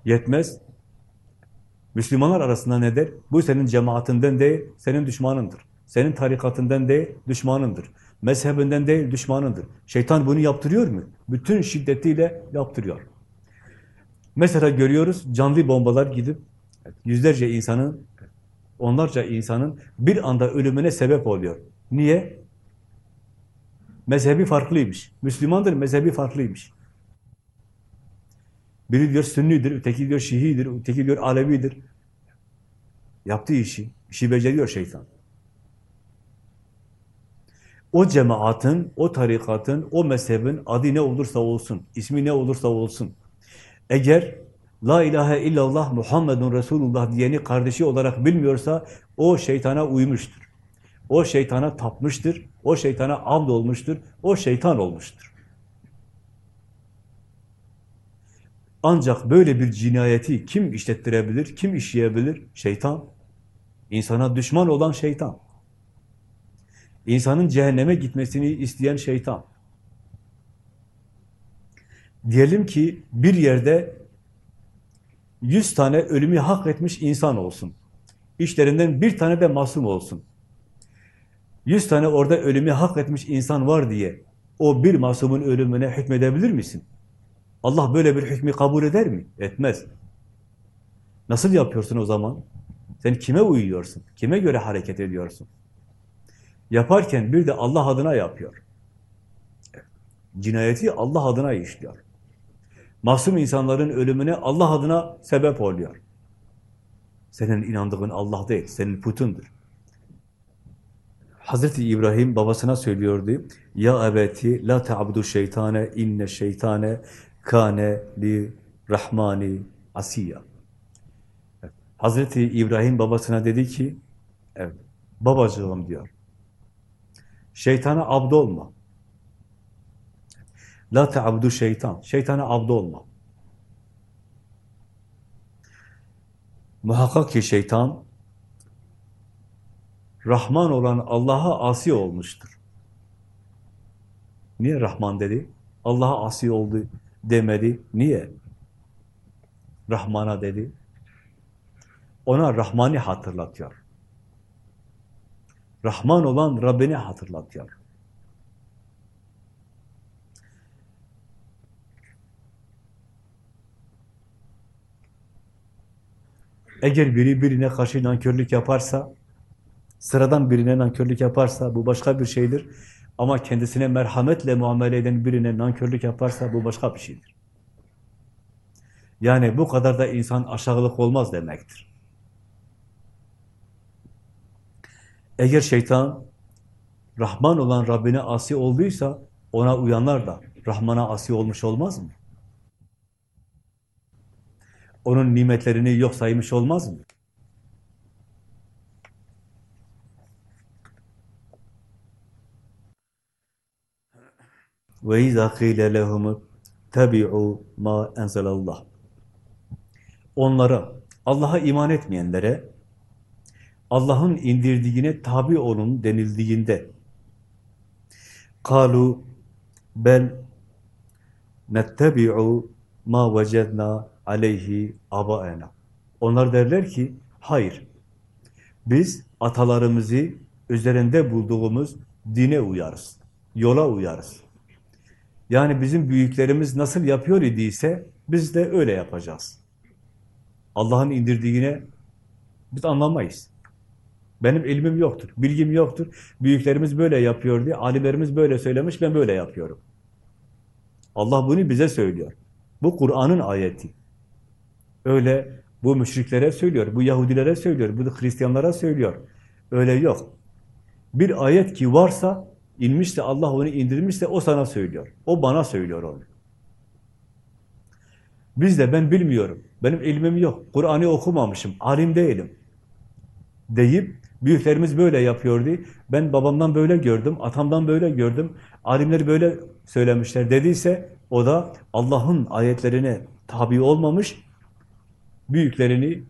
Yetmez. Müslümanlar arasında ne der? Bu senin cemaatinden değil, senin düşmanındır. Senin tarikatından değil, düşmanındır. Mezhebinden değil, düşmanındır. Şeytan bunu yaptırıyor mu? Bütün şiddetiyle yaptırıyor. Mesela görüyoruz canlı bombalar gidip yüzlerce insanın, onlarca insanın bir anda ölümüne sebep oluyor. Niye? Mezhebi farklıymış. Müslümandır, mezhebi farklıymış. Biri diyor Sünnidir, öteki diyor Şii'dir, öteki diyor Alevi'dir. Yaptığı işi, işi beceriyor şeytan. O cemaatin, o tarikatın, o mezhebin adı ne olursa olsun, ismi ne olursa olsun, eğer La ilahe illallah Muhammedun Resulullah diyeni kardeşi olarak bilmiyorsa o şeytana uymuştur. O şeytana tapmıştır, o şeytana abd olmuştur, o şeytan olmuştur. Ancak böyle bir cinayeti kim işlettirebilir, kim işleyebilir? Şeytan. İnsana düşman olan şeytan. İnsanın cehenneme gitmesini isteyen şeytan. Diyelim ki bir yerde yüz tane ölümü hak etmiş insan olsun. İşlerinden bir tane de masum olsun. Yüz tane orada ölümü hak etmiş insan var diye o bir masumun ölümüne hükmedebilir misin? Allah böyle bir hükmü kabul eder mi? Etmez. Nasıl yapıyorsun o zaman? Sen kime uyuyorsun? Kime göre hareket ediyorsun? Yaparken bir de Allah adına yapıyor. Cinayeti Allah adına işliyor. Masum insanların ölümüne Allah adına sebep oluyor. Senin inandığın Allah değil, senin putundur. Hazreti İbrahim babasına söylüyordu. Ya ebeti la ta'budu şeytane inne şeytane kane li rahmani asiya. Hazreti İbrahim babasına dedi ki evet, babacığım diyor. Şeytana abd olma. La ta'budu şeytan. Şeytana abd olma. Muhakkak ki şeytan Rahman olan Allah'a asi olmuştur. Niye Rahman dedi? Allah'a asi oldu demedi. Niye? Rahman'a dedi. Ona Rahman'ı hatırlatıyor. Rahman olan Rabbini hatırlatıyor. Eğer biri birine karşı nankörlük yaparsa, sıradan birine nankörlük yaparsa bu başka bir şeydir. Ama kendisine merhametle muamele eden birine nankörlük yaparsa bu başka bir şeydir. Yani bu kadar da insan aşağılık olmaz demektir. Eğer şeytan Rahman olan Rabbine asi olduysa ona uyanlar da Rahman'a asi olmuş olmaz mı? Onun nimetlerini yok saymış olmaz mı? Ve izâ qîle lehum tabi'u ma enzelallah. Onlara, Allah'a iman etmeyenlere, Allah'ın indirdiğine tabi olun denildiğinde, kalu bel nettebi'u ma vecedna aleyhi abaena. Onlar derler ki, hayır, biz atalarımızı üzerinde bulduğumuz dine uyarız, yola uyarız. Yani bizim büyüklerimiz nasıl yapıyor idiyse biz de öyle yapacağız. Allah'ın indirdiğine biz anlamayız. Benim ilmim yoktur, bilgim yoktur. Büyüklerimiz böyle yapıyor diye, alimlerimiz böyle söylemiş, ben böyle yapıyorum. Allah bunu bize söylüyor. Bu Kur'an'ın ayeti. Öyle bu müşriklere söylüyor, bu Yahudilere söylüyor, bu Hristiyanlara söylüyor. Öyle yok. Bir ayet ki varsa, inmişse, Allah onu indirmişse o sana söylüyor. O bana söylüyor onu. Biz de ben bilmiyorum, benim ilmim yok, Kur'an'ı okumamışım, alim değilim deyip büyüklerimiz böyle yapıyordu. Ben babamdan böyle gördüm, atamdan böyle gördüm, alimler böyle söylemişler dediyse o da Allah'ın ayetlerine tabi olmamış, büyüklerini,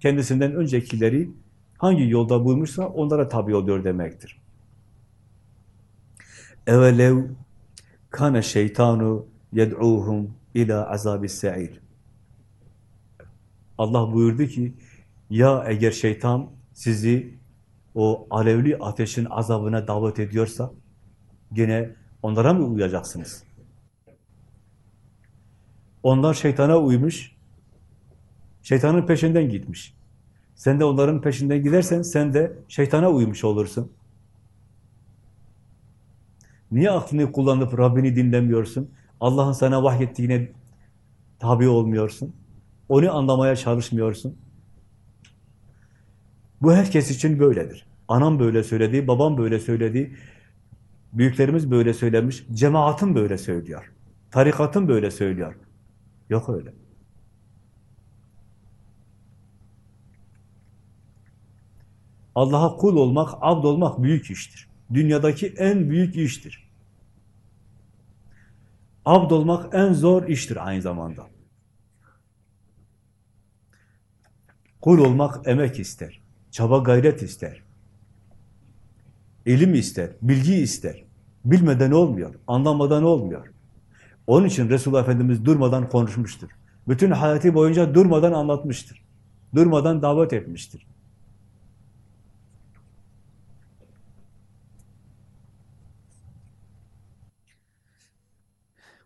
kendisinden öncekileri hangi yolda bulmuşsa onlara tabi oluyor demektir. Evelev kana şeytanu yed'uhum ila azabis sa'ir. Allah buyurdu ki, ya eğer şeytan sizi o alevli ateşin azabına davet ediyorsa, gene onlara mı uyacaksınız? Onlar şeytana uymuş, şeytanın peşinden gitmiş. Sen de onların peşinden gidersen sen de şeytana uymuş olursun. Niye aklını kullanıp Rabbini dinlemiyorsun? Allah'ın sana vahyettiğine tabi olmuyorsun. Onu anlamaya çalışmıyorsun. Bu herkes için böyledir. Anam böyle söyledi, babam böyle söyledi, büyüklerimiz böyle söylemiş, cemaatin böyle söylüyor, tarikatın böyle söylüyor. Yok öyle. Allah'a kul olmak, abd olmak büyük iştir. Dünyadaki en büyük iştir. Abd olmak en zor iştir aynı zamanda. Kul olmak emek ister, çaba gayret ister, ilim ister, bilgi ister. Bilmeden olmuyor, anlamadan olmuyor. Onun için Resulullah Efendimiz durmadan konuşmuştur. Bütün hayatı boyunca durmadan anlatmıştır. Durmadan davet etmiştir.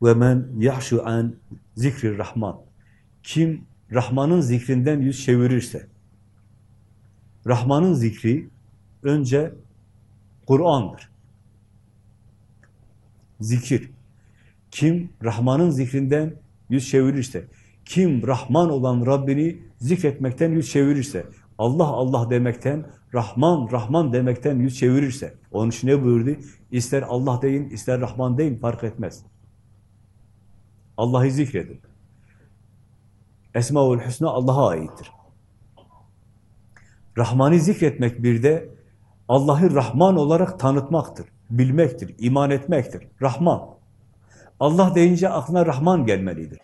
Ve men yahşu an zikri rahman. Kim Rahman'ın zikrinden yüz çevirirse, Rahman'ın zikri önce Kur'an'dır. Zikir. Kim Rahman'ın zikrinden yüz çevirirse, kim Rahman olan Rabbini zikretmekten yüz çevirirse, Allah Allah demekten, Rahman Rahman demekten yüz çevirirse, onun için ne buyurdu? İster Allah deyin, ister Rahman deyin, fark etmez. Allah'ı zikredin. Esmaül Hüsna Allah'a aittir. Rahman'ı zikretmek bir de Allah'ı Rahman olarak tanıtmaktır, bilmektir, iman etmektir. Rahman. Allah deyince aklına Rahman gelmelidir.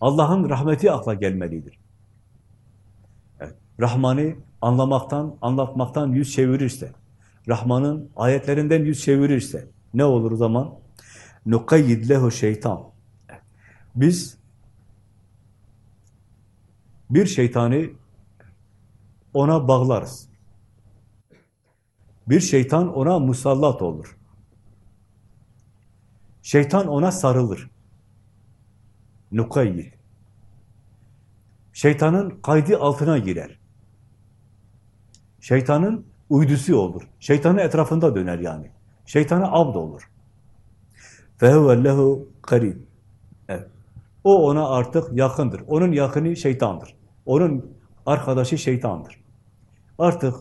Allah'ın rahmeti akla gelmelidir. Evet, Rahman'ı anlamaktan, anlatmaktan yüz çevirirse, Rahman'ın ayetlerinden yüz çevirirse ne olur o zaman? نُقَيِّدْ lehu şeytan. Biz bir şeytanı ona bağlarız. Bir şeytan ona musallat olur. Şeytan ona sarılır. Nukayyil. Şeytanın kaydı altına girer. Şeytanın uydusu olur. Şeytanın etrafında döner yani. Şeytana abd olur. فَهُوَ لَهُ قَرِيبٌ Evet. o ona artık yakındır. Onun yakını şeytandır. Onun arkadaşı şeytandır. Artık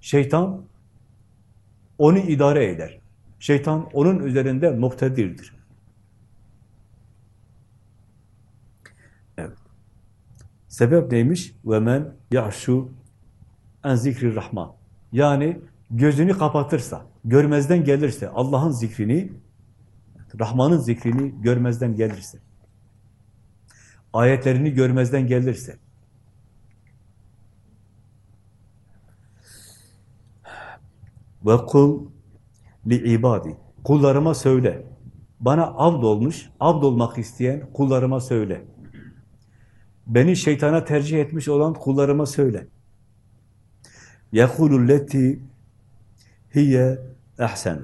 şeytan onu idare eder. Şeytan onun üzerinde muktedirdir. Evet. Sebep neymiş? Ve men yahşu en zikri rahman. Yani gözünü kapatırsa, görmezden gelirse, Allah'ın zikrini, Rahman'ın zikrini görmezden gelirse, ayetlerini görmezden gelirse, ve kul li ibadi. Kullarıma söyle. Bana abd olmuş, abd olmak isteyen kullarıma söyle. Beni şeytana tercih etmiş olan kullarıma söyle. Yekulu leti hiye ehsen.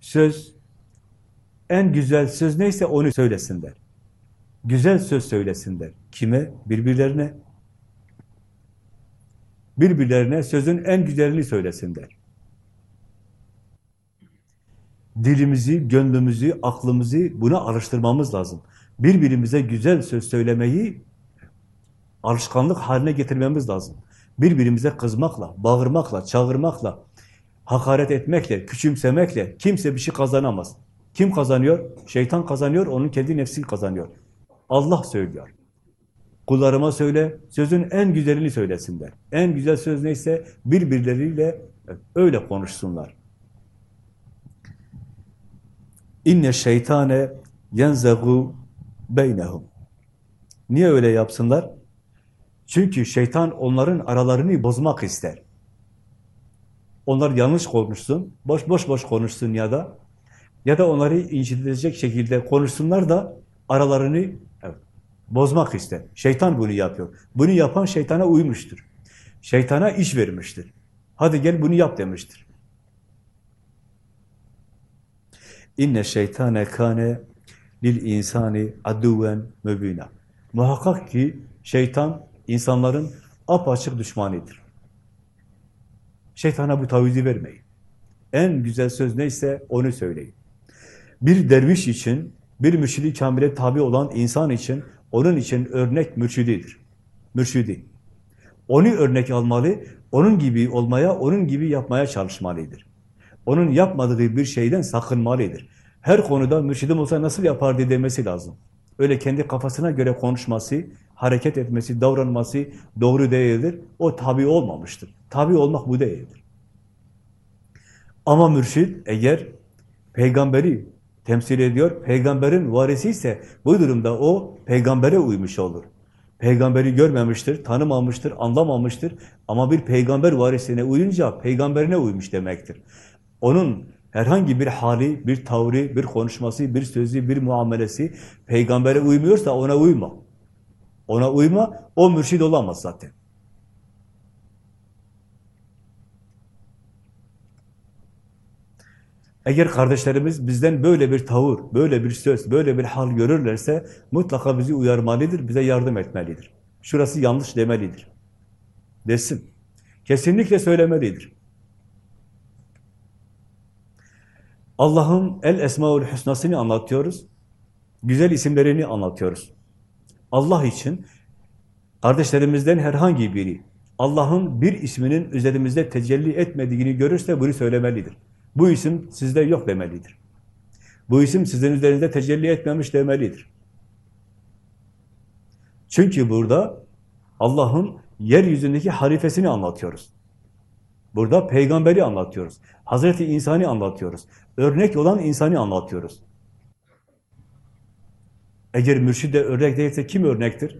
Söz en güzel söz neyse onu söylesin der. Güzel söz söylesinler. Kime? Birbirlerine. Birbirlerine sözün en güzelini söylesinler. Dilimizi, gönlümüzü, aklımızı buna alıştırmamız lazım. Birbirimize güzel söz söylemeyi alışkanlık haline getirmemiz lazım. Birbirimize kızmakla, bağırmakla, çağırmakla, hakaret etmekle, küçümsemekle kimse bir şey kazanamaz. Kim kazanıyor? Şeytan kazanıyor, onun kendi nefsi kazanıyor. Allah söylüyor. Kullarıma söyle, sözün en güzelini söylesinler. En güzel söz neyse birbirleriyle öyle konuşsunlar. İnne şeytane yenzegu beynehum. Niye öyle yapsınlar? Çünkü şeytan onların aralarını bozmak ister. Onlar yanlış konuşsun, boş boş boş konuşsun ya da ya da onları incitecek şekilde konuşsunlar da aralarını Bozmak ister. Şeytan bunu yapıyor. Bunu yapan şeytana uymuştur. Şeytana iş vermiştir. Hadi gel bunu yap demiştir. İnne şeytane kane lil insani aduven mübina. Muhakkak ki şeytan insanların apaçık düşmanıdır. Şeytana bu tavizi vermeyin. En güzel söz neyse onu söyleyin. Bir derviş için, bir mürşidi kamile tabi olan insan için, onun için örnek mürşididir. Mürşidi. Onu örnek almalı, onun gibi olmaya, onun gibi yapmaya çalışmalıdır. Onun yapmadığı bir şeyden sakınmalıdır. Her konuda mürşidim olsa nasıl yapardı demesi lazım. Öyle kendi kafasına göre konuşması, hareket etmesi, davranması doğru değildir. O tabi olmamıştır. Tabi olmak bu değildir. Ama mürşid eğer peygamberi temsil ediyor, peygamberin varisi ise bu durumda o peygambere uymuş olur. Peygamberi görmemiştir, tanımamıştır, anlamamıştır ama bir peygamber varisine uyunca peygamberine uymuş demektir. Onun herhangi bir hali, bir tavrı, bir konuşması, bir sözü, bir muamelesi peygambere uymuyorsa ona uyma. Ona uyma, o mürşid olamaz zaten. Eğer kardeşlerimiz bizden böyle bir tavır, böyle bir söz, böyle bir hal görürlerse mutlaka bizi uyarmalıdır, bize yardım etmelidir. Şurası yanlış demelidir. Desin. Kesinlikle söylemelidir. Allah'ın el esmaül hüsnasını anlatıyoruz. Güzel isimlerini anlatıyoruz. Allah için kardeşlerimizden herhangi biri Allah'ın bir isminin üzerimizde tecelli etmediğini görürse bunu söylemelidir. Bu isim sizde yok demelidir. Bu isim sizin üzerinizde tecelli etmemiş demelidir. Çünkü burada Allah'ın yeryüzündeki harifesini anlatıyoruz. Burada peygamberi anlatıyoruz. Hazreti insanı anlatıyoruz. Örnek olan insanı anlatıyoruz. Eğer mürşide örnek değilse kim örnektir?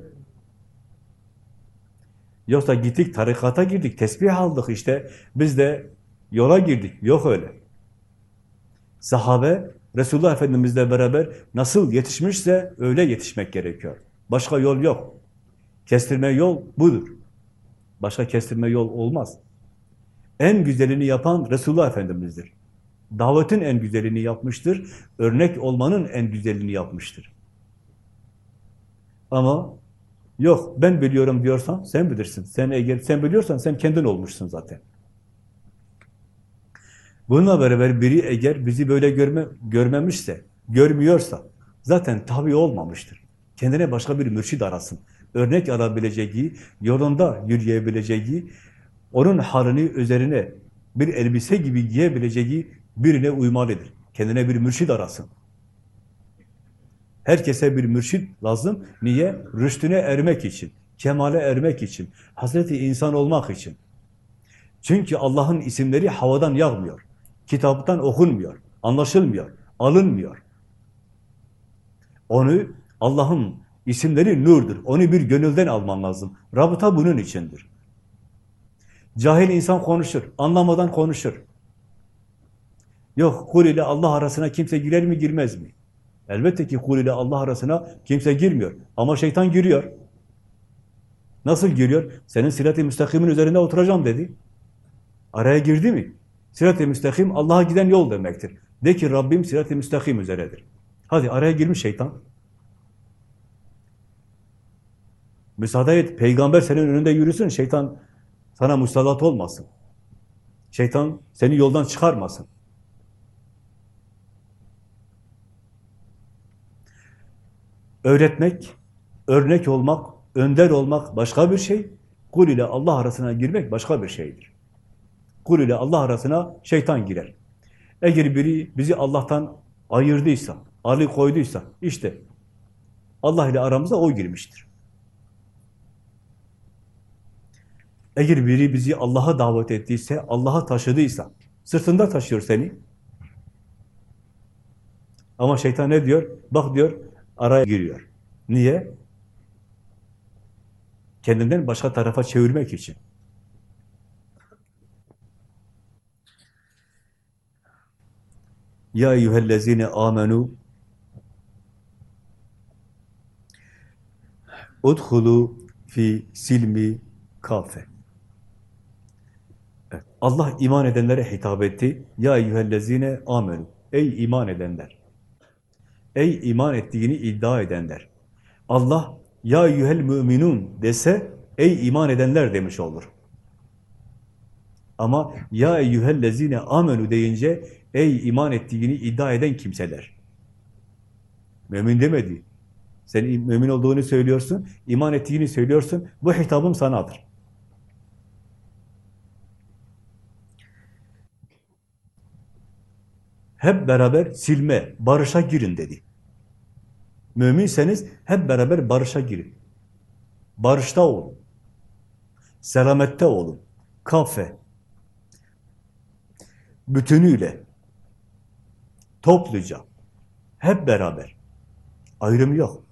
Yoksa gittik tarikata girdik, tesbih aldık işte. Biz de yola girdik. Yok öyle. Sahabe Resulullah Efendimizle beraber nasıl yetişmişse öyle yetişmek gerekiyor. Başka yol yok. Kestirme yol budur. Başka kestirme yol olmaz. En güzelini yapan Resulullah Efendimiz'dir. Davetin en güzelini yapmıştır. Örnek olmanın en güzelini yapmıştır. Ama yok ben biliyorum diyorsan sen bilirsin. Sen eğer sen biliyorsan sen kendin olmuşsun zaten. Bununla beraber biri eğer bizi böyle görme, görmemişse, görmüyorsa zaten tabi olmamıştır. Kendine başka bir mürşid arasın. Örnek alabileceği, yolunda yürüyebileceği, onun halini üzerine bir elbise gibi giyebileceği birine uymalıdır. Kendine bir mürşid arasın. Herkese bir mürşid lazım. Niye? Rüştüne ermek için, kemale ermek için, Hazreti insan olmak için. Çünkü Allah'ın isimleri havadan yağmıyor. Kitaptan okunmuyor, anlaşılmıyor, alınmıyor. Onu Allah'ın isimleri nurdur. Onu bir gönülden alman lazım. Rabıta bunun içindir. Cahil insan konuşur, anlamadan konuşur. Yok, kul ile Allah arasına kimse girer mi, girmez mi? Elbette ki kul ile Allah arasına kimse girmiyor. Ama şeytan giriyor. Nasıl giriyor? Senin sirat-i müstakimin üzerinde oturacağım dedi. Araya girdi mi? Sirat-i müstakim Allah'a giden yol demektir. De ki Rabbim sirat-i müstakim üzeredir. Hadi araya girmiş şeytan. Müsaade et, peygamber senin önünde yürüsün, şeytan sana musallat olmasın. Şeytan seni yoldan çıkarmasın. Öğretmek, örnek olmak, önder olmak başka bir şey. Kul ile Allah arasına girmek başka bir şeydir. Kul ile Allah arasına şeytan girer. Eğer biri bizi Allah'tan ayırdıysa, ali koyduysa, işte Allah ile aramıza o girmiştir. Eğer biri bizi Allah'a davet ettiyse, Allah'a taşıdıysa, sırtında taşıyor seni. Ama şeytan ne diyor? Bak diyor, araya giriyor. Niye? Kendinden başka tarafa çevirmek için. Ya eyyühellezine amenu Udhulu fi silmi kafe. Allah iman edenlere hitap etti. Ya eyyühellezine amenu. Ey iman edenler. Ey iman ettiğini iddia edenler. Allah ya eyyühel müminun dese ey iman edenler demiş olur. Ama ya eyyühellezine amenu deyince ey iman ettiğini iddia eden kimseler. Mümin demedi. Sen mümin olduğunu söylüyorsun, iman ettiğini söylüyorsun. Bu hitabım sanadır. Hep beraber silme, barışa girin dedi. Müminseniz hep beraber barışa girin. Barışta olun. Selamette olun. Kafe Bütünüyle. Topluca. Hep beraber. Ayrım yok.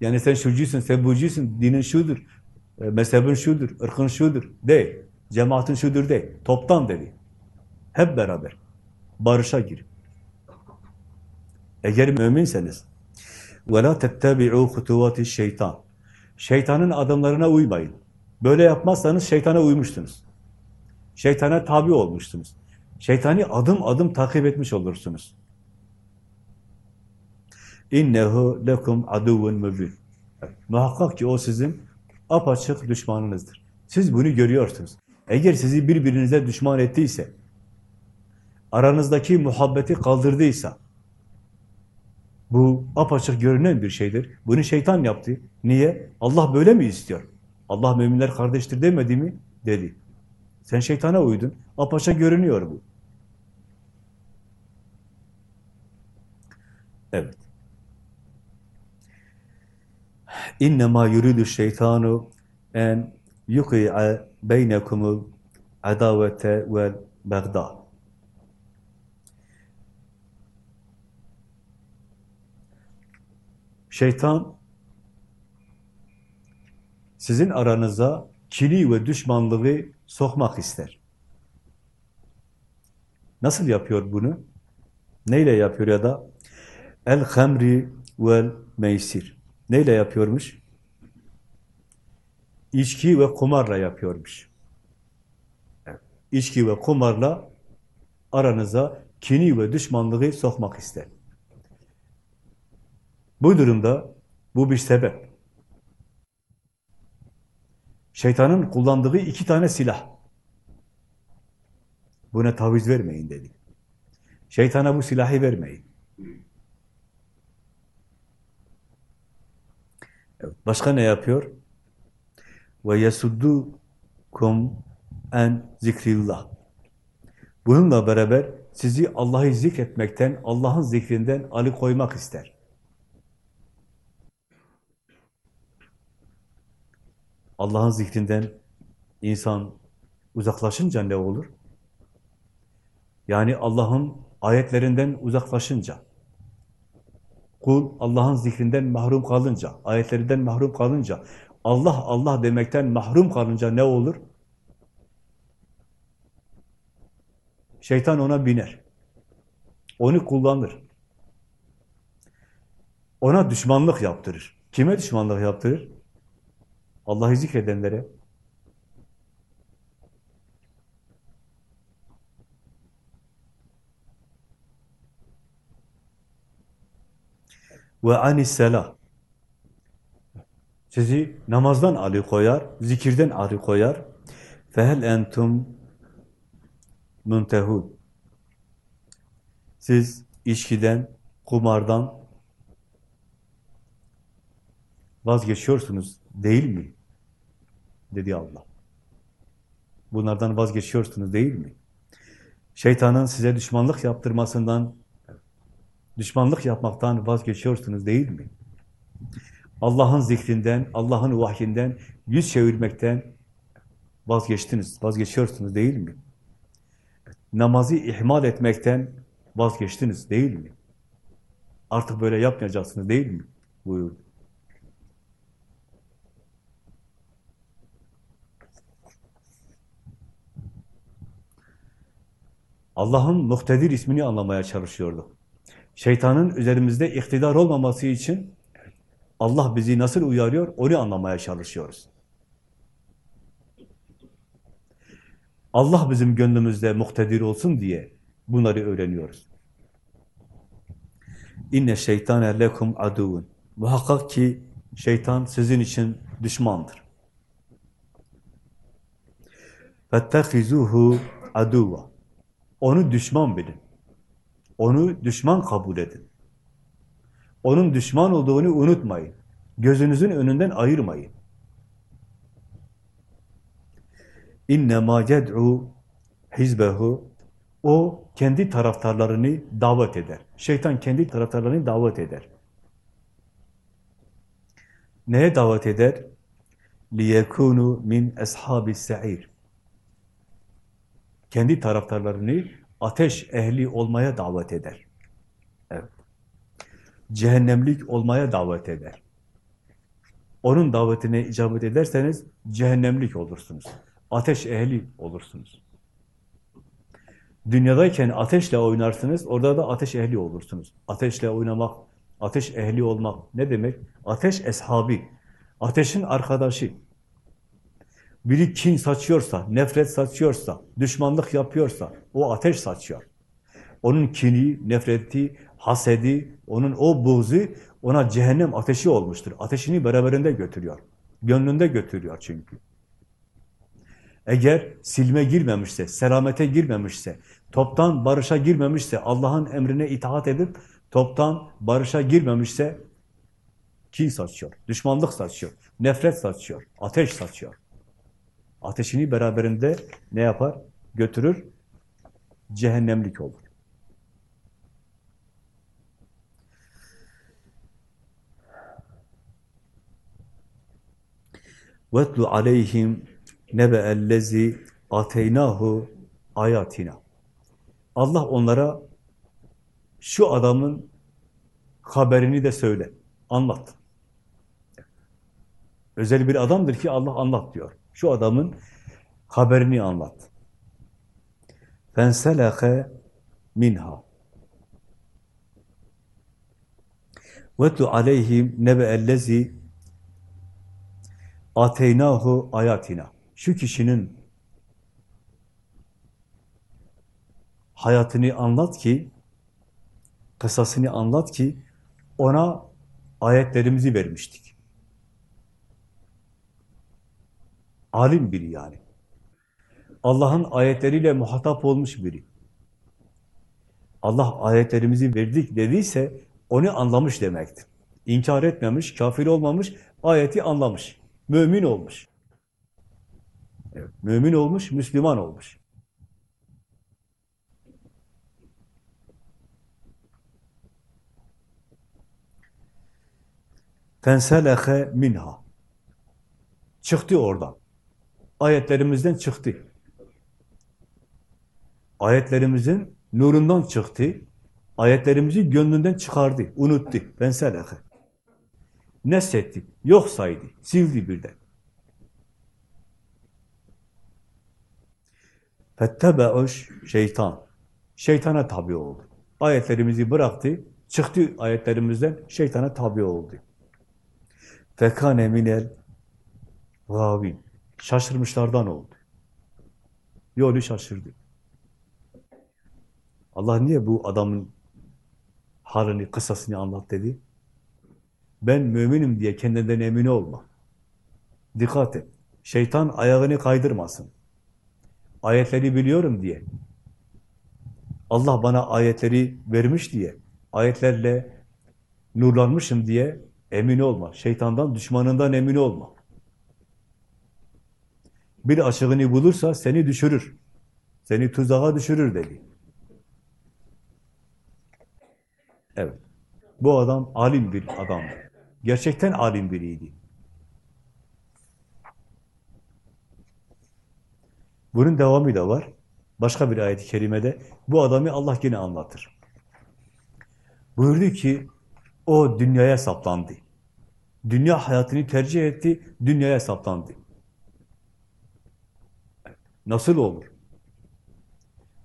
Yani sen şucusun, sen bucusun, dinin şudur, e, mezhebin şudur, ırkın şudur. Değil. Cemaatin şudur değil. Toptan dedi. Hep beraber. Barışa girin. Eğer müminseniz وَلَا تَتَّبِعُوا خُتُوَاتِ şeytan. Şeytanın adımlarına uymayın. Böyle yapmazsanız şeytana uymuştunuz. Şeytana tabi olmuşsunuz. Şeytani adım adım takip etmiş olursunuz. İnnehu lekum aduvun mübin. Muhakkak ki o sizin apaçık düşmanınızdır. Siz bunu görüyorsunuz. Eğer sizi birbirinize düşman ettiyse, aranızdaki muhabbeti kaldırdıysa, bu apaçık görünen bir şeydir. Bunu şeytan yaptı. Niye? Allah böyle mi istiyor? Allah müminler kardeştir demedi mi? Dedi. Sen şeytana uydun. Apaçık görünüyor bu. Evet. İnnemâ yuridu şeytanu en yuki'a beynekumul adavete vel begdâ. Şeytan sizin aranıza kini ve düşmanlığı sokmak ister. Nasıl yapıyor bunu? Neyle yapıyor ya da? El hamri vel meysir. Neyle yapıyormuş? İçki ve kumarla yapıyormuş. İçki ve kumarla aranıza kini ve düşmanlığı sokmak ister. Bu durumda bu bir sebep. Şeytanın kullandığı iki tane silah. Buna taviz vermeyin dedi. Şeytana bu silahı vermeyin. Başka ne yapıyor? Ve yesuddukum en zikrillah. Bununla beraber sizi Allah'ı zikretmekten, Allah'ın zikrinden alıkoymak ister. Allah'ın zikrinden insan uzaklaşınca ne olur? Yani Allah'ın ayetlerinden uzaklaşınca, kul Allah'ın zikrinden mahrum kalınca, ayetlerinden mahrum kalınca, Allah Allah demekten mahrum kalınca ne olur? Şeytan ona biner. Onu kullanır. Ona düşmanlık yaptırır. Kime düşmanlık yaptırır? Allah'ı zikredenlere. Ve anisselah. Sizi namazdan alıkoyar, zikirden alıkoyar. Fehel entum muntehun. Siz içkiden, kumardan vazgeçiyorsunuz değil mi? Dedi Allah. Bunlardan vazgeçiyorsunuz değil mi? Şeytanın size düşmanlık yaptırmasından, düşmanlık yapmaktan vazgeçiyorsunuz değil mi? Allah'ın zikrinden, Allah'ın vahyinden yüz çevirmekten vazgeçtiniz, vazgeçiyorsunuz değil mi? Namazı ihmal etmekten vazgeçtiniz değil mi? Artık böyle yapmayacaksınız değil mi? Buyurdu. Allah'ın muktedir ismini anlamaya çalışıyorduk. Şeytanın üzerimizde iktidar olmaması için Allah bizi nasıl uyarıyor onu anlamaya çalışıyoruz. Allah bizim gönlümüzde muktedir olsun diye bunları öğreniyoruz. İnne şeytane lekum aduvun. Muhakkak ki şeytan sizin için düşmandır. Fettehizuhu aduva. Onu düşman bilin. Onu düşman kabul edin. Onun düşman olduğunu unutmayın. Gözünüzün önünden ayırmayın. İnne ma yed'u hizbehu o kendi taraftarlarını davet eder. Şeytan kendi taraftarlarını davet eder. Neye davet eder? liyekunu min ashabis sa'ir. Kendi taraftarlarını ateş ehli olmaya davet eder. Evet. Cehennemlik olmaya davet eder. Onun davetine icabet ederseniz cehennemlik olursunuz. Ateş ehli olursunuz. Dünyadayken ateşle oynarsınız, orada da ateş ehli olursunuz. Ateşle oynamak, ateş ehli olmak ne demek? Ateş eshabi, ateşin arkadaşı. Biri kin saçıyorsa, nefret saçıyorsa, düşmanlık yapıyorsa, o ateş saçıyor. Onun kini, nefreti, hasedi, onun o buğzu ona cehennem ateşi olmuştur. Ateşini beraberinde götürüyor. Gönlünde götürüyor çünkü. Eğer silme girmemişse, selamete girmemişse, toptan barışa girmemişse, Allah'ın emrine itaat edip toptan barışa girmemişse kin saçıyor, düşmanlık saçıyor, nefret saçıyor, ateş saçıyor. Ateşini beraberinde ne yapar? Götürür, cehennemlik olur. وَاتْلُ عَلَيْهِمْ nebe'ellezi ateynahu ayatina. Allah onlara şu adamın haberini de söyle, anlat. Özel bir adamdır ki Allah anlat diyor. Şu adamın haberini anlat. Fenselehe minha. Vetlu aleyhim nebe'ellezi ateynahu ayatina. Şu kişinin hayatını anlat ki, kısasını anlat ki ona ayetlerimizi vermiştik. Alim biri yani. Allah'ın ayetleriyle muhatap olmuş biri. Allah ayetlerimizi verdik dediyse onu anlamış demektir. İnkar etmemiş, kafir olmamış, ayeti anlamış. Mümin olmuş. Mümin olmuş, Müslüman olmuş. Fenselehe minha. Çıktı oradan. Ayetlerimizden çıktı. Ayetlerimizin nurundan çıktı. Ayetlerimizi gönlünden çıkardı, unuttu. Fenselehe. Nesetti, yok saydı, sildi birden. Fettebe'uş şeytan. Şeytana tabi oldu. Ayetlerimizi bıraktı, çıktı ayetlerimizden, şeytana tabi oldu. Fekane minel gavin. Şaşırmışlardan oldu. Yolu şaşırdı. Allah niye bu adamın halini, kısasını anlat dedi? Ben müminim diye kendinden emin olma. Dikkat et. Şeytan ayağını kaydırmasın. Ayetleri biliyorum diye. Allah bana ayetleri vermiş diye, ayetlerle nurlanmışım diye emin olma. Şeytandan, düşmanından emin olma. Bir açığını bulursa seni düşürür. Seni tuzağa düşürür dedi. Evet. Bu adam alim bir adamdı. Gerçekten alim biriydi. Bunun devamı da var. Başka bir ayet-i kerimede bu adamı Allah yine anlatır. Buyurdu ki o dünyaya saplandı. Dünya hayatını tercih etti, dünyaya saplandı. Nasıl olur?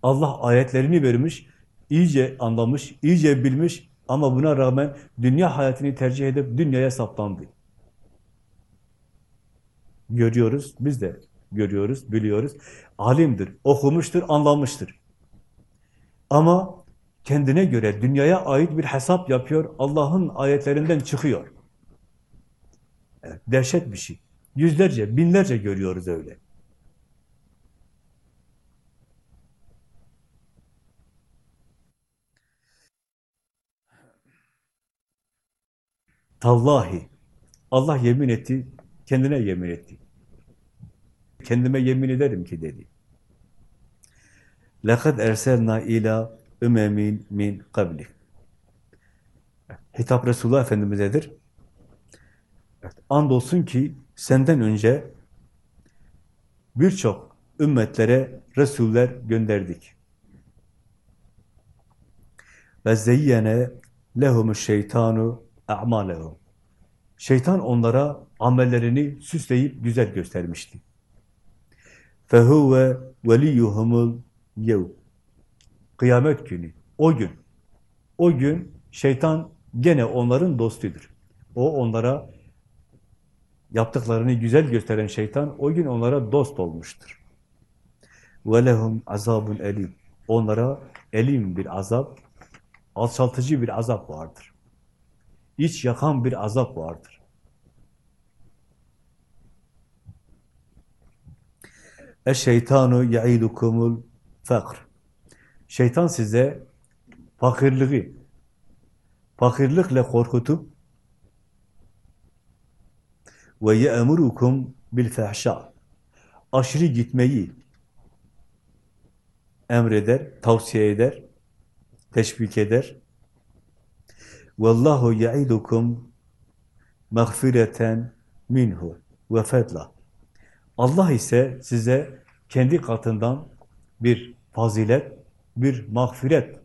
Allah ayetlerini vermiş, iyice anlamış, iyice bilmiş, Ama buna rağmen dünya hayatını tercih edip dünyaya saplandı. Görüyoruz, biz de görüyoruz, biliyoruz. Alimdir, okumuştur, anlamıştır. Ama kendine göre dünyaya ait bir hesap yapıyor, Allah'ın ayetlerinden çıkıyor. Evet, dehşet bir şey. Yüzlerce, binlerce görüyoruz öyle. Tallahi. Allah yemin etti, kendine yemin etti. Kendime yemin ederim ki dedi. لَقَدْ اَرْسَلْنَا اِلَى ümemin min kabli. Hitap Resulullah Efendimiz'edir. Evet, andolsun ki senden önce birçok ümmetlere Resuller gönderdik. Ve zeyyene lehumuş şeytanu a'malehum. Şeytan onlara amellerini süsleyip güzel göstermişti. Fehuve veliyuhumul yev. Kıyamet günü, o gün, o gün şeytan gene onların dostudur. O onlara yaptıklarını güzel gösteren şeytan o gün onlara dost olmuştur. وَلَهُمْ azabun elim. Onlara elim bir azap, alçaltıcı bir azap vardır. İç yakan bir azap vardır. Eşşeytanu ya'idukumul fakr. Şeytan size fakirliği, fakirlikle korkutup ve ye'murukum bil fahşa. Aşırı gitmeyi emreder, tavsiye eder, teşvik eder. Vallahu ya'idukum mağfireten minhu ve fedla. Allah ise size kendi katından bir fazilet, bir mağfiret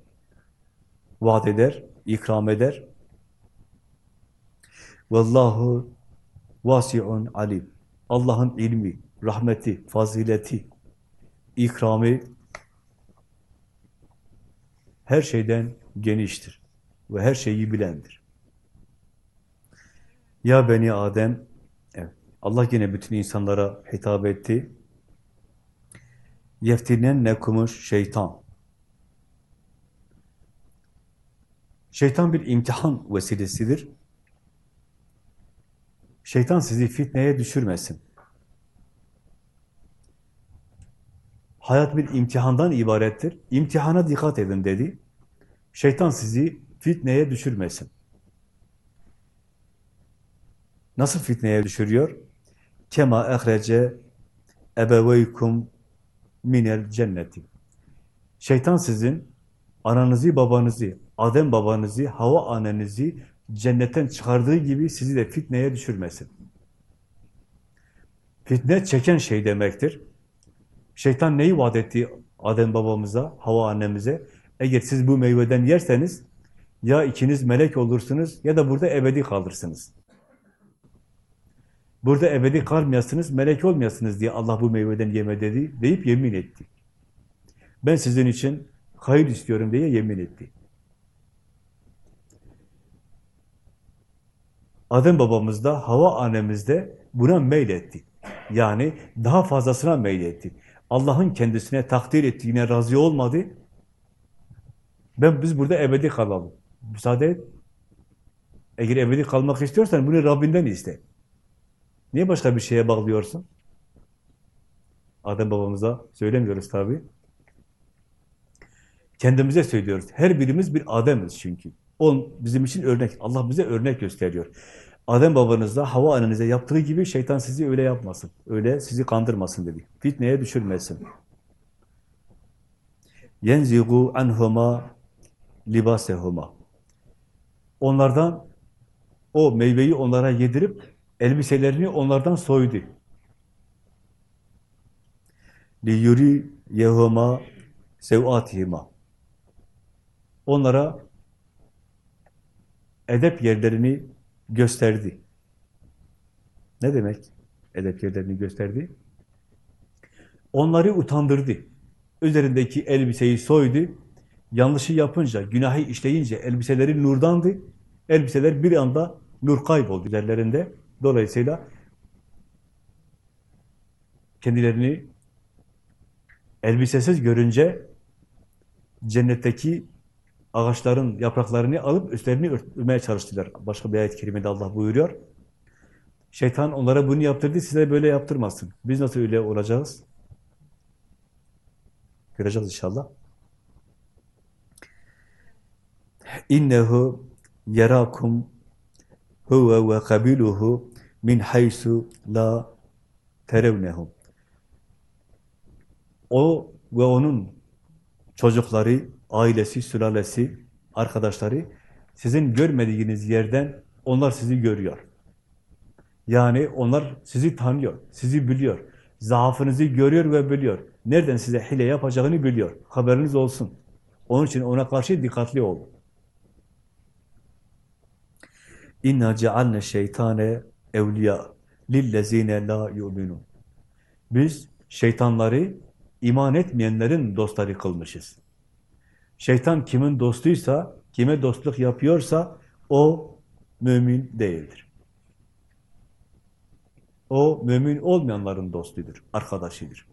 vaat eder, ikram eder. Vallahu vasiun alim. Allah'ın ilmi, rahmeti, fazileti, ikramı her şeyden geniştir ve her şeyi bilendir. Ya beni Adem, Allah yine bütün insanlara hitap etti. Yeftinen ne kumuş şeytan. Şeytan bir imtihan vesilesidir. Şeytan sizi fitneye düşürmesin. Hayat bir imtihandan ibarettir. İmtihana dikkat edin dedi. Şeytan sizi fitneye düşürmesin. Nasıl fitneye düşürüyor? Kema ehrece ebeveykum minel cenneti. Şeytan sizin ananızı, babanızı, Adem babanızı, Hava annenizi cennetten çıkardığı gibi sizi de fitneye düşürmesin. Fitne çeken şey demektir. Şeytan neyi vaat etti Adem babamıza, Hava annemize? Eğer siz bu meyveden yerseniz ya ikiniz melek olursunuz ya da burada ebedi kalırsınız. Burada ebedi kalmayasınız, melek olmayasınız diye Allah bu meyveden yeme dedi deyip yemin etti. Ben sizin için hayır istiyorum diye yemin etti. Adem babamız da, Hava annemiz de buna meyletti. Yani daha fazlasına meyletti. Allah'ın kendisine takdir ettiğine razı olmadı. Ben biz burada ebedi kalalım. Müsaade et. Eğer ebedi kalmak istiyorsan bunu Rabbinden iste. Niye başka bir şeye bağlıyorsun? Adem babamıza söylemiyoruz tabi. Kendimize söylüyoruz. Her birimiz bir Adem'iz çünkü. O bizim için örnek. Allah bize örnek gösteriyor. Adem babanızla Hava annenize yaptığı gibi şeytan sizi öyle yapmasın. Öyle sizi kandırmasın dedi. Fitneye düşürmesin. Yenzigu anhuma libasehuma. Onlardan o meyveyi onlara yedirip elbiselerini onlardan soydu. Li yuri yehuma sev'atihima. Onlara edep yerlerini gösterdi. Ne demek edep yerlerini gösterdi? Onları utandırdı. Üzerindeki elbiseyi soydu, yanlışı yapınca, günahı işleyince elbiseleri nurdandı. Elbiseler bir anda nur kayboldu üzerlerinde. Dolayısıyla kendilerini elbisesiz görünce cennetteki ağaçların yapraklarını alıp üstlerini örtmeye çalıştılar. Başka bir ayet-i kerimede Allah buyuruyor. Şeytan onlara bunu yaptırdı, size böyle yaptırmasın. Biz nasıl öyle olacağız? Göreceğiz inşallah. İnnehu yerakum huve ve kabiluhu min haysu la terevnehum. O ve onun çocukları, ailesi, sülalesi, arkadaşları sizin görmediğiniz yerden onlar sizi görüyor. Yani onlar sizi tanıyor, sizi biliyor. Zaafınızı görüyor ve biliyor. Nereden size hile yapacağını biliyor. Haberiniz olsun. Onun için ona karşı dikkatli olun. İnna cealne şeytane evliya lillezine la yu'minun. Biz şeytanları iman etmeyenlerin dostları kılmışız. Şeytan kimin dostuysa, kime dostluk yapıyorsa o mümin değildir. O mümin olmayanların dostudur, arkadaşıdır.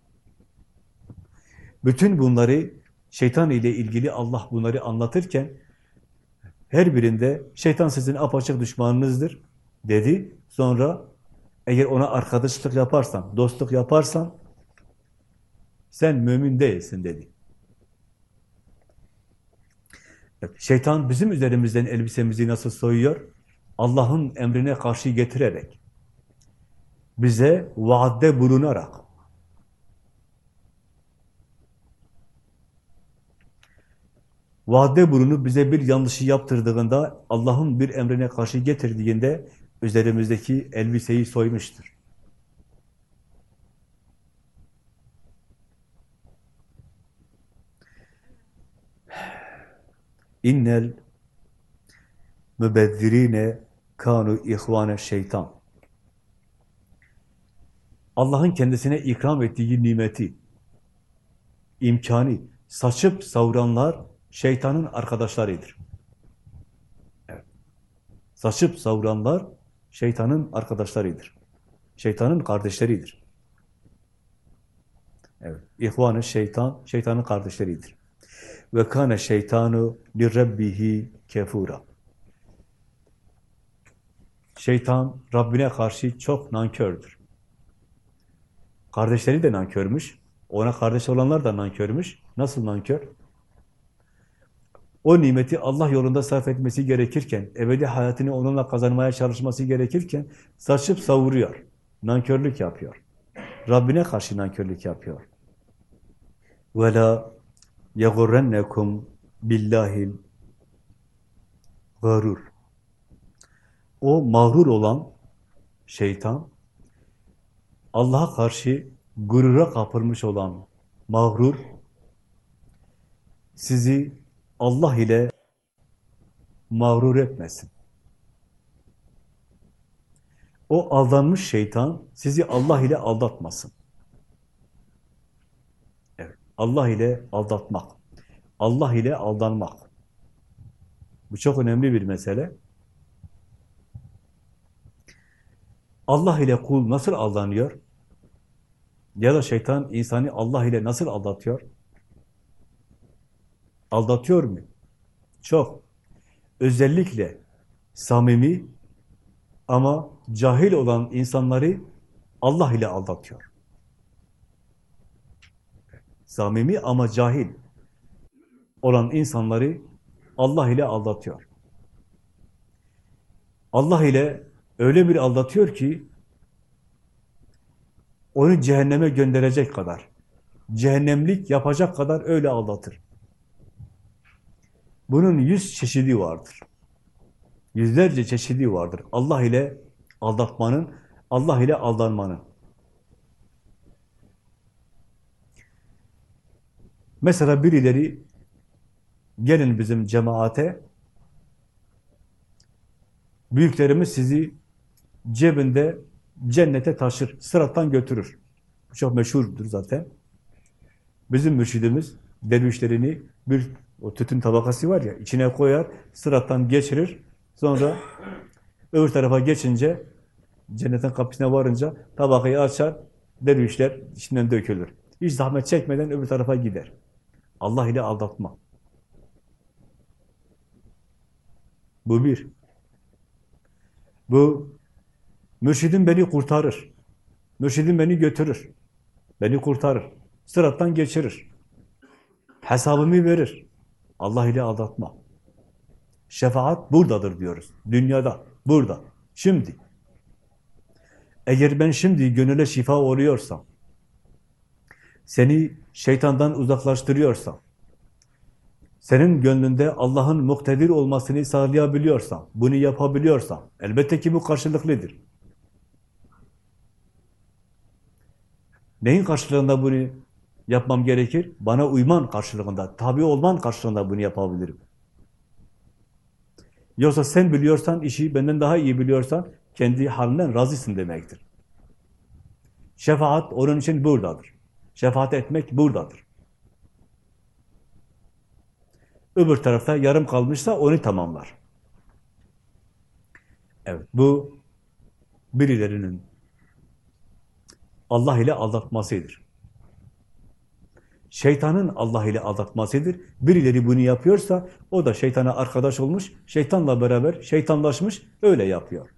Bütün bunları şeytan ile ilgili Allah bunları anlatırken her birinde şeytan sizin apaçık düşmanınızdır dedi. Sonra eğer ona arkadaşlık yaparsan, dostluk yaparsan sen mümin değilsin dedi. Şeytan bizim üzerimizden elbisemizi nasıl soyuyor? Allah'ın emrine karşı getirerek, bize vaadde bulunarak, vaadde bulunup bize bir yanlışı yaptırdığında, Allah'ın bir emrine karşı getirdiğinde üzerimizdeki elbiseyi soymuştur. İnnel mübezzirine kanu ihvane şeytan. Allah'ın kendisine ikram ettiği nimeti, imkanı saçıp savuranlar şeytanın arkadaşlarıdır. Evet. Saçıp savuranlar şeytanın arkadaşlarıdır. Şeytanın kardeşleridir. Evet. İhvanı şeytan, şeytanın kardeşleridir. Ve kâne şeytanu li rabbihi kefura. Şeytan Rabbine karşı çok nankördür. Kardeşleri de nankörmüş. Ona kardeş olanlar da nankörmüş. Nasıl nankör? O nimeti Allah yolunda sarf etmesi gerekirken, ebedi hayatını onunla kazanmaya çalışması gerekirken saçıp savuruyor. Nankörlük yapıyor. Rabbine karşı nankörlük yapıyor. وَلَا يَغُرَّنَّكُمْ billahil garur. O mağrur olan şeytan, Allah'a karşı gurura kapılmış olan mağrur, sizi Allah ile mağrur etmesin. O aldanmış şeytan sizi Allah ile aldatmasın. Evet, Allah ile aldatmak. Allah ile aldanmak. Bu çok önemli bir mesele. Allah ile kul nasıl aldanıyor? Ya da şeytan insanı Allah ile nasıl aldatıyor? Aldatıyor mu? Çok. Özellikle samimi ama cahil olan insanları Allah ile aldatıyor. Samimi ama cahil olan insanları Allah ile aldatıyor. Allah ile öyle bir aldatıyor ki onu cehenneme gönderecek kadar, cehennemlik yapacak kadar öyle aldatır. Bunun yüz çeşidi vardır. Yüzlerce çeşidi vardır. Allah ile aldatmanın, Allah ile aldanmanın. Mesela birileri gelin bizim cemaate büyüklerimiz sizi cebinde cennete taşır, sırattan götürür. Bu çok meşhurdur zaten. Bizim mürşidimiz dervişlerini bir o tütün tabakası var ya içine koyar, sırattan geçirir. Sonra öbür tarafa geçince cennetin kapısına varınca tabakayı açar, dervişler içinden dökülür. Hiç zahmet çekmeden öbür tarafa gider. Allah ile aldatma. Bu bir. Bu mürşidim beni kurtarır. Mürşidim beni götürür. Beni kurtarır. Sırattan geçirir. Hesabımı verir. Allah ile aldatma. Şefaat buradadır diyoruz. Dünyada, burada, şimdi. Eğer ben şimdi gönüle şifa oluyorsam, seni şeytandan uzaklaştırıyorsam, senin gönlünde Allah'ın muktedir olmasını sağlayabiliyorsam, bunu yapabiliyorsam, elbette ki bu karşılıklıdır. Neyin karşılığında bunu yapmam gerekir? Bana uyman karşılığında, tabi olman karşılığında bunu yapabilirim. Yoksa sen biliyorsan, işi benden daha iyi biliyorsan, kendi halinden razısın demektir. Şefaat onun için buradadır. Şefaat etmek buradadır. Öbür tarafta yarım kalmışsa onu tamamlar. Evet, bu birilerinin Allah ile aldatmasıdır. Şeytanın Allah ile aldatmasıdır. Birileri bunu yapıyorsa o da şeytana arkadaş olmuş, şeytanla beraber şeytanlaşmış, öyle yapıyor.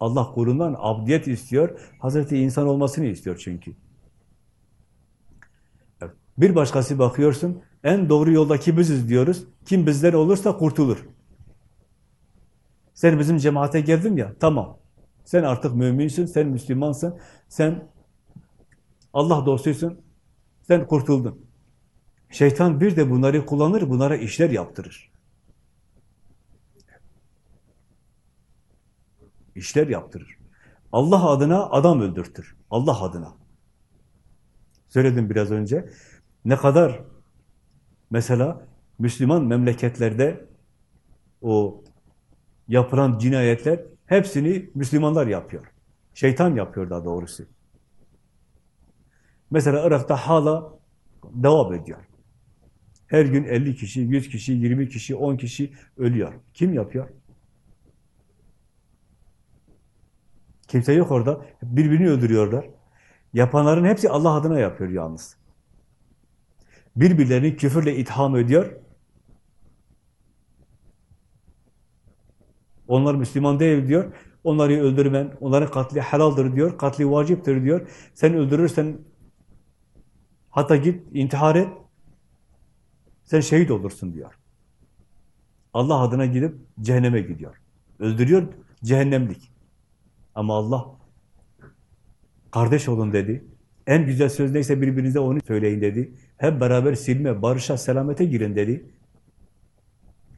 Allah kulundan abdiyet istiyor, Hazreti insan olmasını istiyor çünkü. Bir başkası bakıyorsun, en doğru yoldaki biziz diyoruz. Kim bizden olursa kurtulur. Sen bizim cemaate geldin ya, tamam. Sen artık müminsin, sen Müslümansın, sen Allah dostuysun, sen kurtuldun. Şeytan bir de bunları kullanır, bunlara işler yaptırır. İşler yaptırır. Allah adına adam öldürtür. Allah adına. Söyledim biraz önce. Ne kadar mesela Müslüman memleketlerde o yapılan cinayetler hepsini Müslümanlar yapıyor. Şeytan yapıyor daha doğrusu. Mesela Irak'ta hala devam ediyor. Her gün 50 kişi, 100 kişi, 20 kişi, 10 kişi ölüyor. Kim yapıyor? Kimse yok orada. Birbirini öldürüyorlar. Yapanların hepsi Allah adına yapıyor yalnız. Birbirlerini küfürle itham ediyor. Onlar Müslüman değil diyor. Onları öldürmen, onların katli helaldir diyor. Katli vaciptir diyor. Sen öldürürsen hatta git intihar et. Sen şehit olursun diyor. Allah adına gidip cehenneme gidiyor. Öldürüyor, cehennemlik. Ama Allah kardeş olun dedi. En güzel söz neyse birbirinize onu söyleyin dedi. Hep beraber silme, barışa, selamete girin dedi.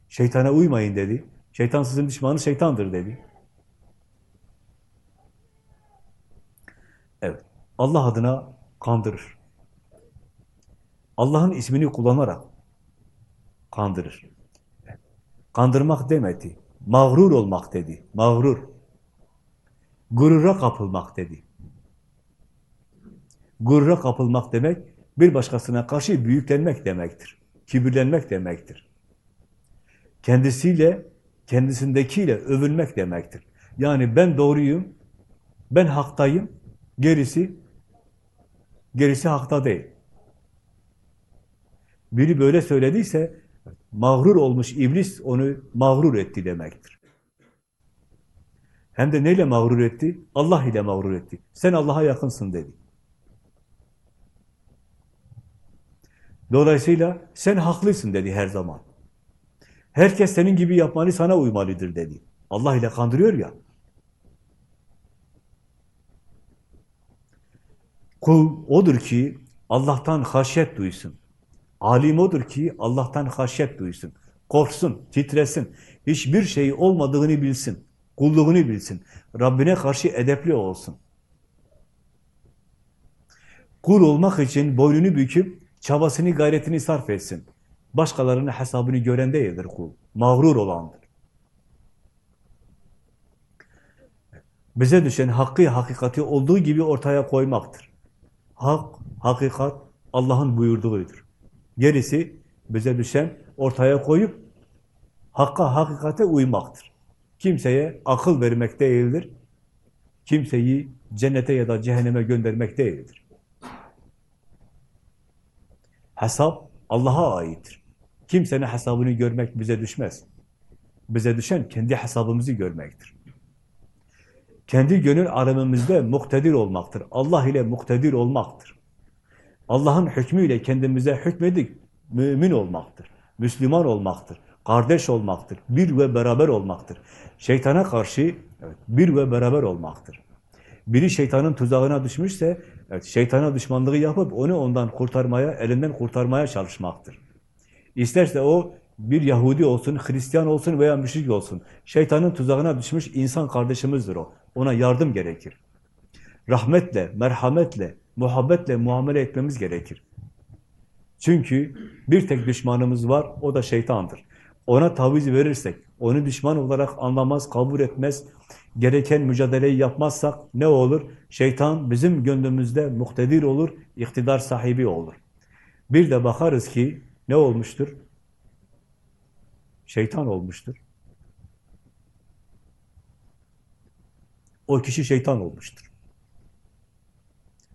Şeytana uymayın dedi. Şeytan sizin düşmanı şeytandır dedi. Evet. Allah adına kandırır. Allah'ın ismini kullanarak kandırır. Kandırmak demedi. Mağrur olmak dedi. Mağrur. Gurura kapılmak dedi. Gurura kapılmak demek, bir başkasına karşı büyüklenmek demektir. Kibirlenmek demektir. Kendisiyle, kendisindekiyle övünmek demektir. Yani ben doğruyum, ben haktayım, gerisi, gerisi hakta değil. Biri böyle söylediyse, mağrur olmuş iblis onu mağrur etti demektir. Hem de neyle mağrur etti? Allah ile mağrur etti. Sen Allah'a yakınsın dedi. Dolayısıyla sen haklısın dedi her zaman. Herkes senin gibi yapmanı sana uymalıdır dedi. Allah ile kandırıyor ya. Kul odur ki Allah'tan haşyet duysun. Alim odur ki Allah'tan haşyet duysun. Korksun, titresin. Hiçbir şey olmadığını bilsin. Kulluğunu bilsin. Rabbine karşı edepli olsun. Kul olmak için boynunu büküp çabasını, gayretini sarf etsin. Başkalarının hesabını gören değildir kul. Mağrur olandır. Bize düşen hakkı, hakikati olduğu gibi ortaya koymaktır. Hak, hakikat Allah'ın buyurduğudur. Gerisi bize düşen ortaya koyup hakka, hakikate uymaktır. Kimseye akıl vermek değildir. Kimseyi cennete ya da cehenneme göndermek değildir. Hesap Allah'a aittir. Kimsenin hesabını görmek bize düşmez. Bize düşen kendi hesabımızı görmektir. Kendi gönül alemimizde muktedir olmaktır. Allah ile muktedir olmaktır. Allah'ın hükmüyle kendimize hükmedik, mümin olmaktır. Müslüman olmaktır. Kardeş olmaktır. Bir ve beraber olmaktır. Şeytana karşı evet, bir ve beraber olmaktır. Biri şeytanın tuzağına düşmüşse, evet, şeytana düşmanlığı yapıp onu ondan kurtarmaya, elinden kurtarmaya çalışmaktır. İsterse o bir Yahudi olsun, Hristiyan olsun veya müşrik olsun. Şeytanın tuzağına düşmüş insan kardeşimizdir o. Ona yardım gerekir. Rahmetle, merhametle, muhabbetle muamele etmemiz gerekir. Çünkü bir tek düşmanımız var, o da şeytandır. Ona taviz verirsek, onu düşman olarak anlamaz, kabul etmez, gereken mücadeleyi yapmazsak ne olur? Şeytan bizim gönlümüzde muhtedir olur, iktidar sahibi olur. Bir de bakarız ki ne olmuştur? Şeytan olmuştur. O kişi şeytan olmuştur.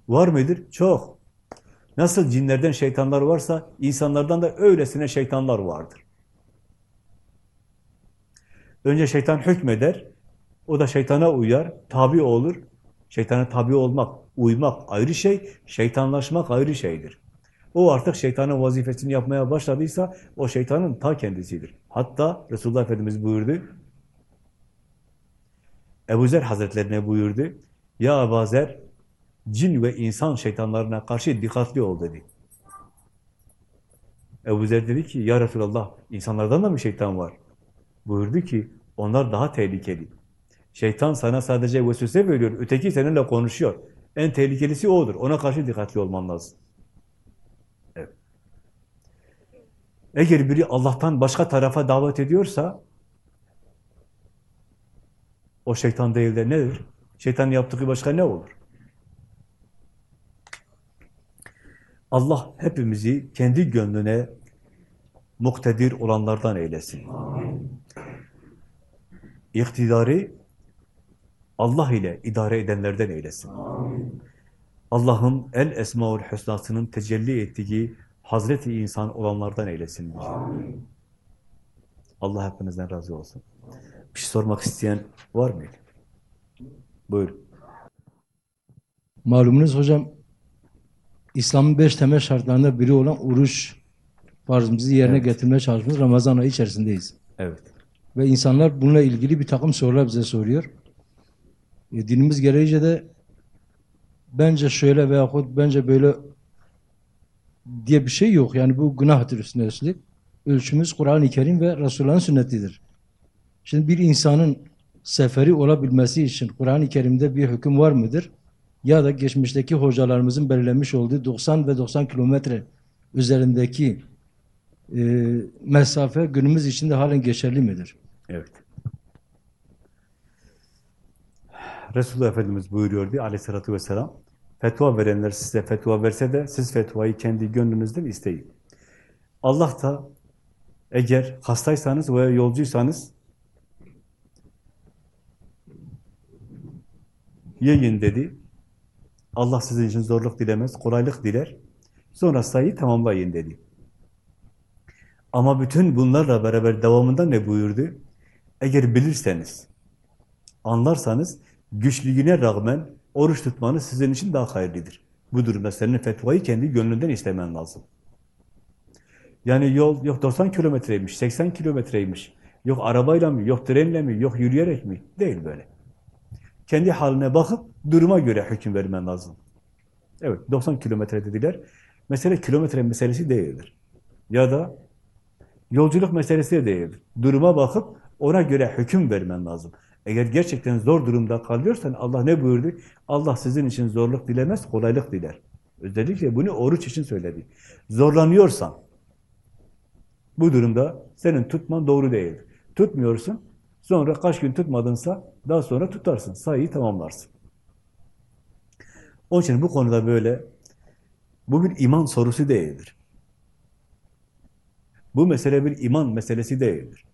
Var mıdır? Çok. Nasıl cinlerden şeytanlar varsa, insanlardan da öylesine şeytanlar vardır. Önce şeytan hükmeder, o da şeytana uyar, tabi olur. Şeytana tabi olmak, uymak ayrı şey, şeytanlaşmak ayrı şeydir. O artık şeytanın vazifesini yapmaya başladıysa, o şeytanın ta kendisidir. Hatta Resulullah Efendimiz buyurdu, Ebu Zer Hazretlerine buyurdu, Ya Ebu Zer, cin ve insan şeytanlarına karşı dikkatli ol dedi. Ebu Zer dedi ki, Ya Resulallah, insanlardan da mı şeytan var? Buyurdu ki, onlar daha tehlikeli. Şeytan sana sadece vesvese veriyor, öteki seninle konuşuyor. En tehlikelisi odur, ona karşı dikkatli olman lazım. Eğer biri Allah'tan başka tarafa davet ediyorsa, o şeytan değil de nedir? Şeytanın yaptığı başka ne olur? Allah hepimizi kendi gönlüne muktedir olanlardan eylesin. İktidarı Allah ile idare edenlerden eylesin. Allah'ın el esmaül hüsnasının tecelli ettiği Hazreti insan olanlardan eylesin. Amin. Allah hepinizden razı olsun. Bir şey sormak isteyen var mı? Buyur. Malumunuz hocam, İslam'ın beş temel şartlarında biri olan oruç farzımızı yerine Evet. getirmeye çalışmamız Ramazan ayı içerisindeyiz. Evet. Ve insanlar bununla ilgili bir takım sorular bize soruyor. E, dinimiz gereğince de bence şöyle veyahut bence böyle diye bir şey yok. Yani bu günahtır üstüne üstlük. Ölçümüz Kur'an-ı Kerim ve Resulullah'ın sünnetidir. Şimdi bir insanın seferi olabilmesi için Kur'an-ı Kerim'de bir hüküm var mıdır? Ya da geçmişteki hocalarımızın belirlemiş olduğu 90 ve 90 kilometre üzerindeki e, mesafe günümüz için de halen geçerli midir? Evet. Resulullah Efendimiz buyuruyordu aleyhissalatü vesselam, fetva verenler size fetva verse de siz fetvayı kendi gönlünüzden isteyin. Allah da eğer hastaysanız veya yolcuysanız yiyin dedi. Allah sizin için zorluk dilemez, kolaylık diler. Sonra sayıyı tamamlayın dedi. Ama bütün bunlarla beraber devamında ne buyurdu? Eğer bilirseniz, anlarsanız güçlüğüne rağmen oruç tutmanız sizin için daha hayırlıdır. Bu durumda senin fetvayı kendi gönlünden istemen lazım. Yani yol yok 90 kilometreymiş, 80 kilometreymiş. Yok arabayla mı, yok trenle mi, yok yürüyerek mi? Değil böyle. Kendi haline bakıp duruma göre hüküm vermen lazım. Evet 90 kilometre dediler. Mesele kilometre meselesi değildir. Ya da yolculuk meselesi de değildir. Duruma bakıp ona göre hüküm vermen lazım. Eğer gerçekten zor durumda kalıyorsan Allah ne buyurdu? Allah sizin için zorluk dilemez, kolaylık diler. Özellikle bunu oruç için söyledi. Zorlanıyorsan bu durumda senin tutman doğru değil. Tutmuyorsun, sonra kaç gün tutmadınsa daha sonra tutarsın, sayıyı tamamlarsın. Onun için bu konuda böyle, bu bir iman sorusu değildir. Bu mesele bir iman meselesi değildir.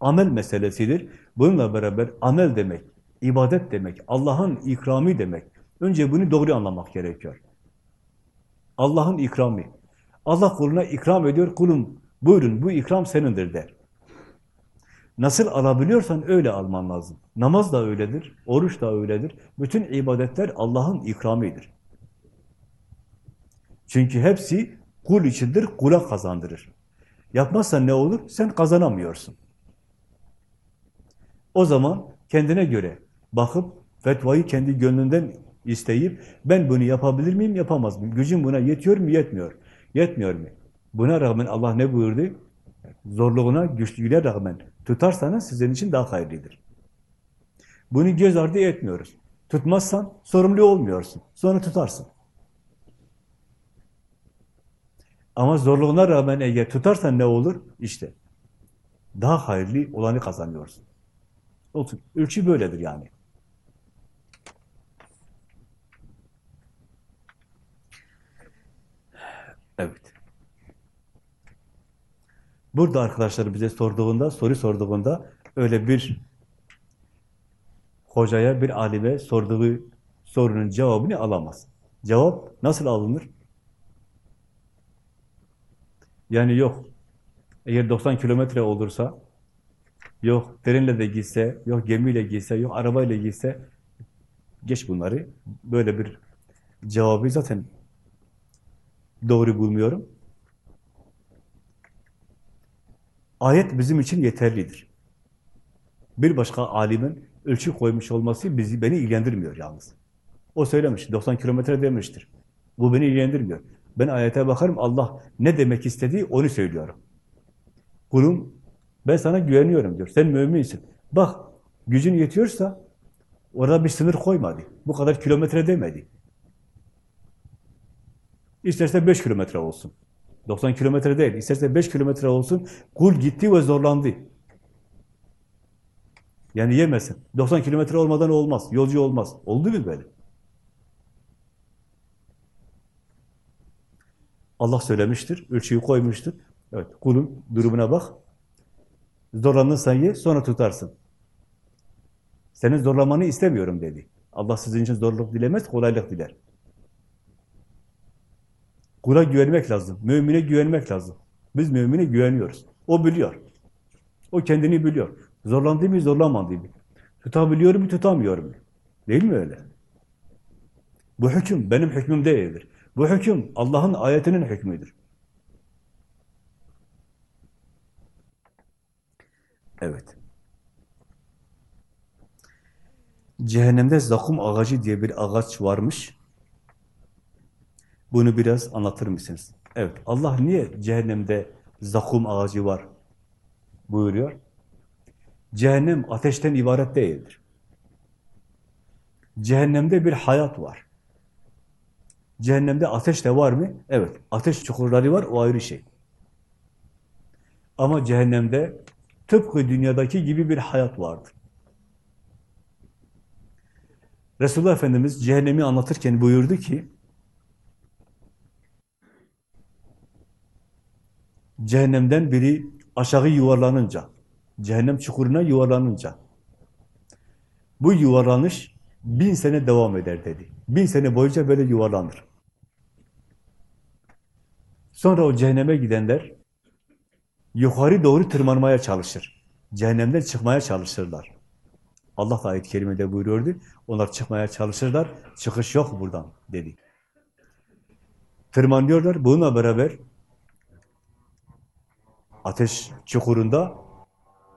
Amel meselesidir. Bununla beraber amel demek, ibadet demek, Allah'ın ikrami demek. Önce bunu doğru anlamak gerekiyor. Allah'ın ikrami. Allah kuluna ikram ediyor, kulum buyurun bu ikram senindir der. Nasıl alabiliyorsan öyle alman lazım. Namaz da öyledir, oruç da öyledir. Bütün ibadetler Allah'ın ikramidir. Çünkü hepsi kul içindir, kula kazandırır. Yapmazsan ne olur? Sen kazanamıyorsun. O zaman kendine göre bakıp fetvayı kendi gönlünden isteyip ben bunu yapabilir miyim, yapamaz mıyım? Gücüm buna yetiyor mu, yetmiyor. Yetmiyor mu? Buna rağmen Allah ne buyurdu? Zorluğuna, güçlüğüne rağmen tutarsanız sizin için daha hayırlıdır. Bunu göz ardı etmiyoruz. Tutmazsan sorumlu olmuyorsun. Sonra tutarsın. Ama zorluğuna rağmen eğer tutarsan ne olur? İşte daha hayırlı olanı kazanıyorsun. Olsun. Ölçü böyledir yani. Evet. Burada arkadaşlar bize sorduğunda, soru sorduğunda öyle bir hocaya, bir alime sorduğu sorunun cevabını alamaz. Cevap nasıl alınır? Yani yok, eğer 90 kilometre olursa, yok trenle de gitse, yok gemiyle gitse, yok arabayla gitse, geç bunları. Böyle bir cevabı zaten doğru bulmuyorum. Ayet bizim için yeterlidir. Bir başka alimin ölçü koymuş olması bizi beni ilgilendirmiyor yalnız. O söylemiş, 90 kilometre demiştir. Bu beni ilgilendirmiyor. Ben ayete bakarım, Allah ne demek istediği onu söylüyorum. Kulum, ben sana güveniyorum diyor. Sen müminsin. Bak, gücün yetiyorsa orada bir sınır koymadı. Bu kadar kilometre demedi. İsterse 5 kilometre olsun. 90 kilometre değil, isterse 5 kilometre olsun. Kul gitti ve zorlandı. Yani yemesin. 90 kilometre olmadan olmaz, yolcu olmaz. Oldu mu böyle? Allah söylemiştir, ölçüyü koymuştur. Evet, kulun durumuna bak. Zorlandıysan ye, sonra tutarsın. Senin zorlamanı istemiyorum dedi. Allah sizin için zorluk dilemez, kolaylık diler. Kula güvenmek lazım, mümine güvenmek lazım. Biz mümine güveniyoruz. O biliyor. O kendini biliyor. Zorlandı mı, zorlamadı mı? Tutabiliyor mu, tutamıyor mu? Değil mi öyle? Bu hüküm benim hükmüm değildir. Bu hüküm Allah'ın ayetinin hükmüdür. Evet. Cehennemde zakum ağacı diye bir ağaç varmış. Bunu biraz anlatır mısınız? Evet. Allah niye cehennemde zakum ağacı var buyuruyor? Cehennem ateşten ibaret değildir. Cehennemde bir hayat var. Cehennemde ateş de var mı? Evet. Ateş çukurları var, o ayrı şey. Ama cehennemde tıpkı dünyadaki gibi bir hayat vardır. Resulullah Efendimiz cehennemi anlatırken buyurdu ki, cehennemden biri aşağı yuvarlanınca, cehennem çukuruna yuvarlanınca, bu yuvarlanış bin sene devam eder dedi. Bin sene boyunca böyle yuvarlanır. Sonra o cehenneme gidenler yukarı doğru tırmanmaya çalışır. Cehennemden çıkmaya çalışırlar. Allah ayet-i kerimede buyuruyordu. Onlar çıkmaya çalışırlar. Çıkış yok buradan dedi. Tırmanıyorlar. Bununla beraber ateş çukurunda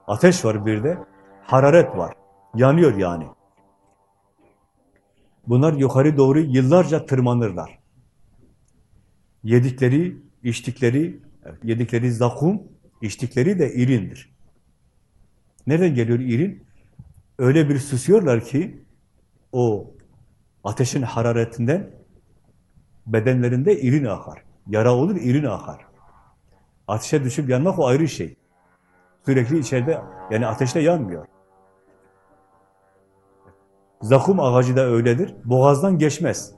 ateş var bir de. Hararet var. Yanıyor yani. Bunlar yukarı doğru yıllarca tırmanırlar. Yedikleri, içtikleri, yedikleri zakum, içtikleri de irindir. Nereden geliyor irin? Öyle bir susuyorlar ki o ateşin hararetinden bedenlerinde irin akar. Yara olur, irin akar. Ateşe düşüp yanmak o ayrı şey. Sürekli içeride, yani ateşte yanmıyor. Zakum ağacı da öyledir. Boğazdan geçmez.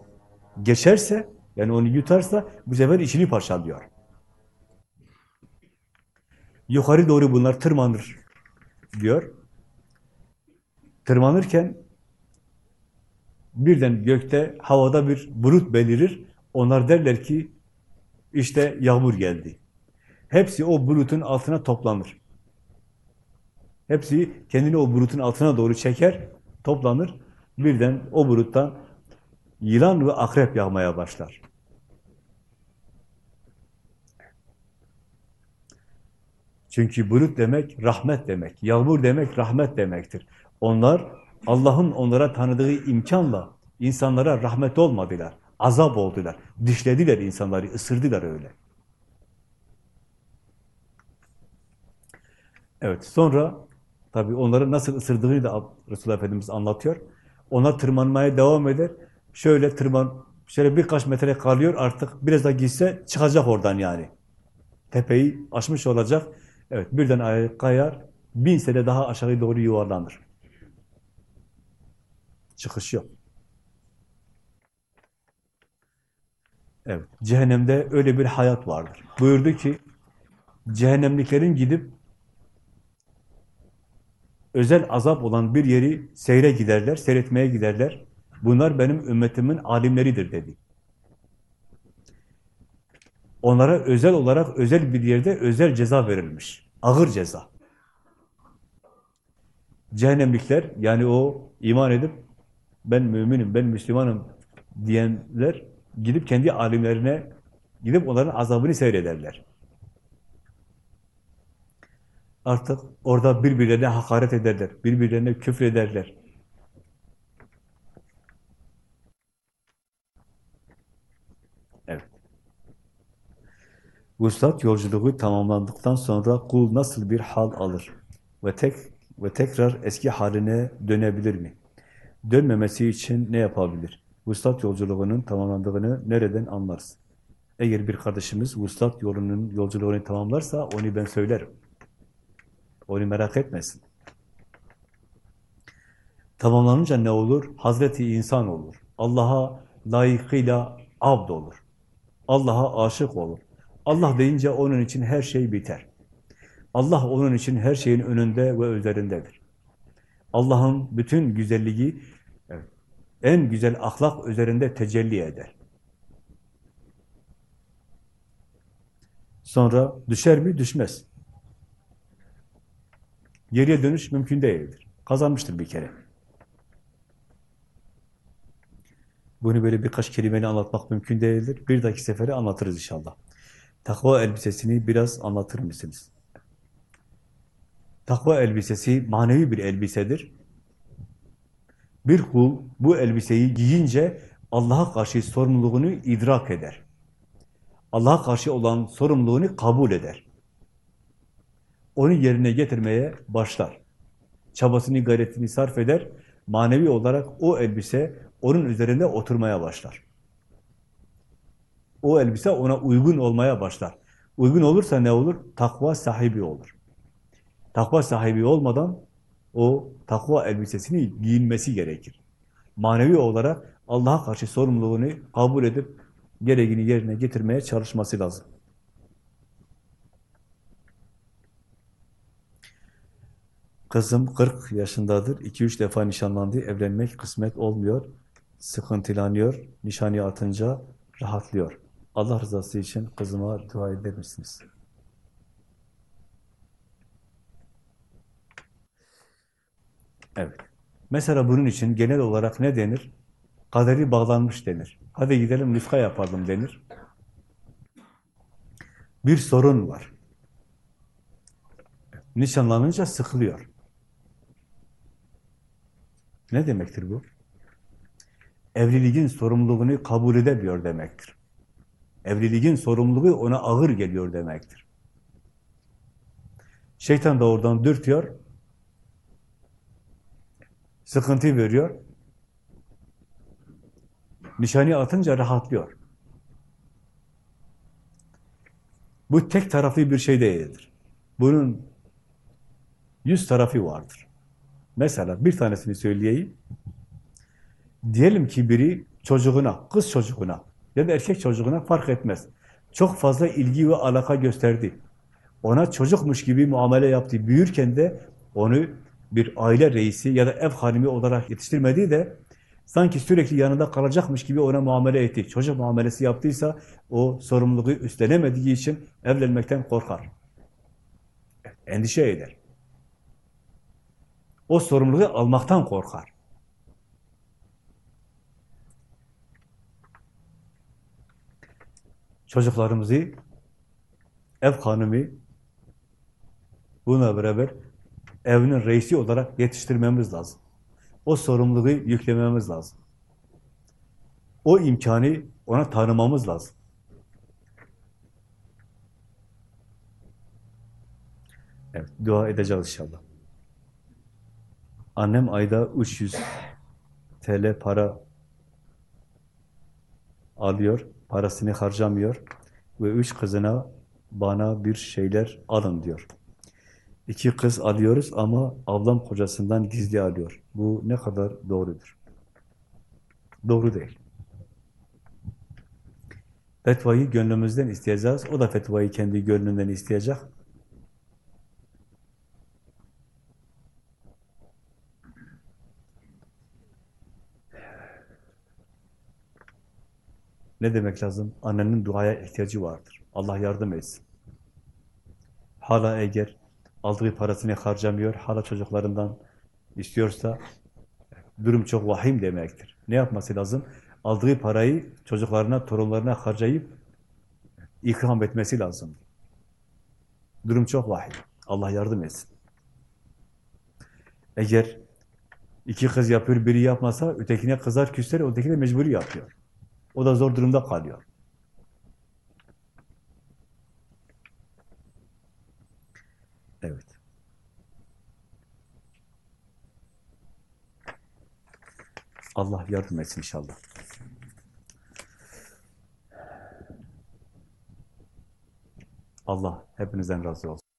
Geçerse, yani onu yutarsa bu sefer içini parçalıyor. yukarı doğru bunlar tırmanır diyor. Tırmanırken birden gökte, havada bir bulut belirir. Onlar derler ki işte yağmur geldi. Hepsi o bulutun altına toplanır. Hepsi kendini o bulutun altına doğru çeker, toplanır. Birden o buluttan yılan ve akrep yağmaya başlar. Çünkü bulut demek rahmet demek, yağmur demek rahmet demektir. Onlar Allah'ın onlara tanıdığı imkanla insanlara rahmet olmadılar, azap oldular. Dişlediler insanları, ısırdılar öyle. Evet, sonra tabii onları nasıl ısırdığını da Resulullah Efendimiz anlatıyor. Ona tırmanmaya devam eder. Şöyle tırman, şöyle birkaç metre kalıyor artık biraz da gitse çıkacak oradan yani. Tepeyi aşmış olacak. Evet, birden ayağa kayar, bin sene daha aşağı doğru yuvarlanır. Çıkış yok. Evet, cehennemde öyle bir hayat vardır. Buyurdu ki, cehennemliklerin gidip özel azap olan bir yeri seyre giderler, seyretmeye giderler. Bunlar benim ümmetimin alimleridir dedi. Onlara özel olarak özel bir yerde özel ceza verilmiş. Ağır ceza. Cehennemlikler yani o iman edip ben müminim, ben Müslümanım diyenler gidip kendi alimlerine gidip onların azabını seyrederler. Artık orada birbirlerine hakaret ederler, birbirlerine küfür ederler. Evet. Vuslat yolculuğu tamamlandıktan sonra kul nasıl bir hal alır? Ve tek ve tekrar eski haline dönebilir mi? Dönmemesi için ne yapabilir? Vuslat yolculuğunun tamamlandığını nereden anlarız? Eğer bir kardeşimiz vuslat yolunun yolculuğunu tamamlarsa onu ben söylerim. Onu merak etmesin. Tamamlanınca ne olur? Hazreti insan olur. Allah'a layıkıyla abd olur. Allah'a aşık olur. Allah deyince onun için her şey biter. Allah onun için her şeyin önünde ve üzerindedir. Allah'ın bütün güzelliği en güzel ahlak üzerinde tecelli eder. Sonra düşer mi? Düşmez. Geriye dönüş mümkün değildir. Kazanmıştır bir kere. Bunu böyle birkaç kelimeyle anlatmak mümkün değildir. Bir dahaki sefere anlatırız inşallah. Takva elbisesini biraz anlatır mısınız? Takva elbisesi manevi bir elbisedir. Bir kul bu elbiseyi giyince Allah'a karşı sorumluluğunu idrak eder. Allah'a karşı olan sorumluluğunu kabul eder. Onu yerine getirmeye başlar. Çabasını, gayretini sarf eder. Manevi olarak o elbise onun üzerinde oturmaya başlar. O elbise ona uygun olmaya başlar. Uygun olursa ne olur? Takva sahibi olur. Takva sahibi olmadan o takva elbisesini giyinmesi gerekir. Manevi olarak Allah'a karşı sorumluluğunu kabul edip gereğini yerine getirmeye çalışması lazım. Kızım 40 yaşındadır. 2-3 defa nişanlandı. Evlenmek kısmet olmuyor. Sıkıntılanıyor. Nişanı atınca rahatlıyor. Allah rızası için kızıma dua eder misiniz? Evet. Mesela bunun için genel olarak ne denir? Kaderi bağlanmış denir. Hadi gidelim nifka yapalım denir. Bir sorun var. Nişanlanınca sıkılıyor. Ne demektir bu? Evliliğin sorumluluğunu kabul edemiyor demektir. Evliliğin sorumluluğu ona ağır geliyor demektir. Şeytan da oradan dürtüyor, sıkıntı veriyor, nişanı atınca rahatlıyor. Bu tek taraflı bir şey değildir. Bunun yüz tarafı vardır. Mesela bir tanesini söyleyeyim. Diyelim ki biri çocuğuna, kız çocuğuna ya da erkek çocuğuna fark etmez. Çok fazla ilgi ve alaka gösterdi. ona çocukmuş gibi muamele yaptı. Büyürken de onu bir aile reisi ya da ev hanimi olarak yetiştirmedi de sanki sürekli yanında kalacakmış gibi ona muamele etti. Çocuk muamelesi yaptıysa o sorumluluğu üstlenemediği için evlenmekten korkar. Endişe eder. O sorumluluğu almaktan korkar. Çocuklarımızı ev hanımı buna beraber evinin reisi olarak yetiştirmemiz lazım. O sorumluluğu yüklememiz lazım. O imkanı ona tanımamız lazım. Evet, dua edeceğiz inşallah. Annem ayda 300 TL para alıyor, parasını harcamıyor ve üç kızına bana bir şeyler alın diyor. İki kız alıyoruz ama ablam kocasından gizli alıyor. Bu ne kadar doğrudur? Doğru değil. Fetvayı gönlümüzden isteyeceğiz. O da fetvayı kendi gönlünden isteyecek. Ne demek lazım? Annenin duaya ihtiyacı vardır. Allah yardım etsin. Hala eğer aldığı parasını harcamıyor, hala çocuklarından istiyorsa durum çok vahim demektir. Ne yapması lazım? Aldığı parayı çocuklarına, torunlarına harcayıp ikram etmesi lazım. Durum çok vahim. Allah yardım etsin. Eğer iki kız yapıyor, biri yapmasa ötekine kızar, küser, öteki de mecburi yapıyor. O da zor durumda kalıyor. Evet. Allah yardım etsin inşallah. Allah hepinizden razı olsun.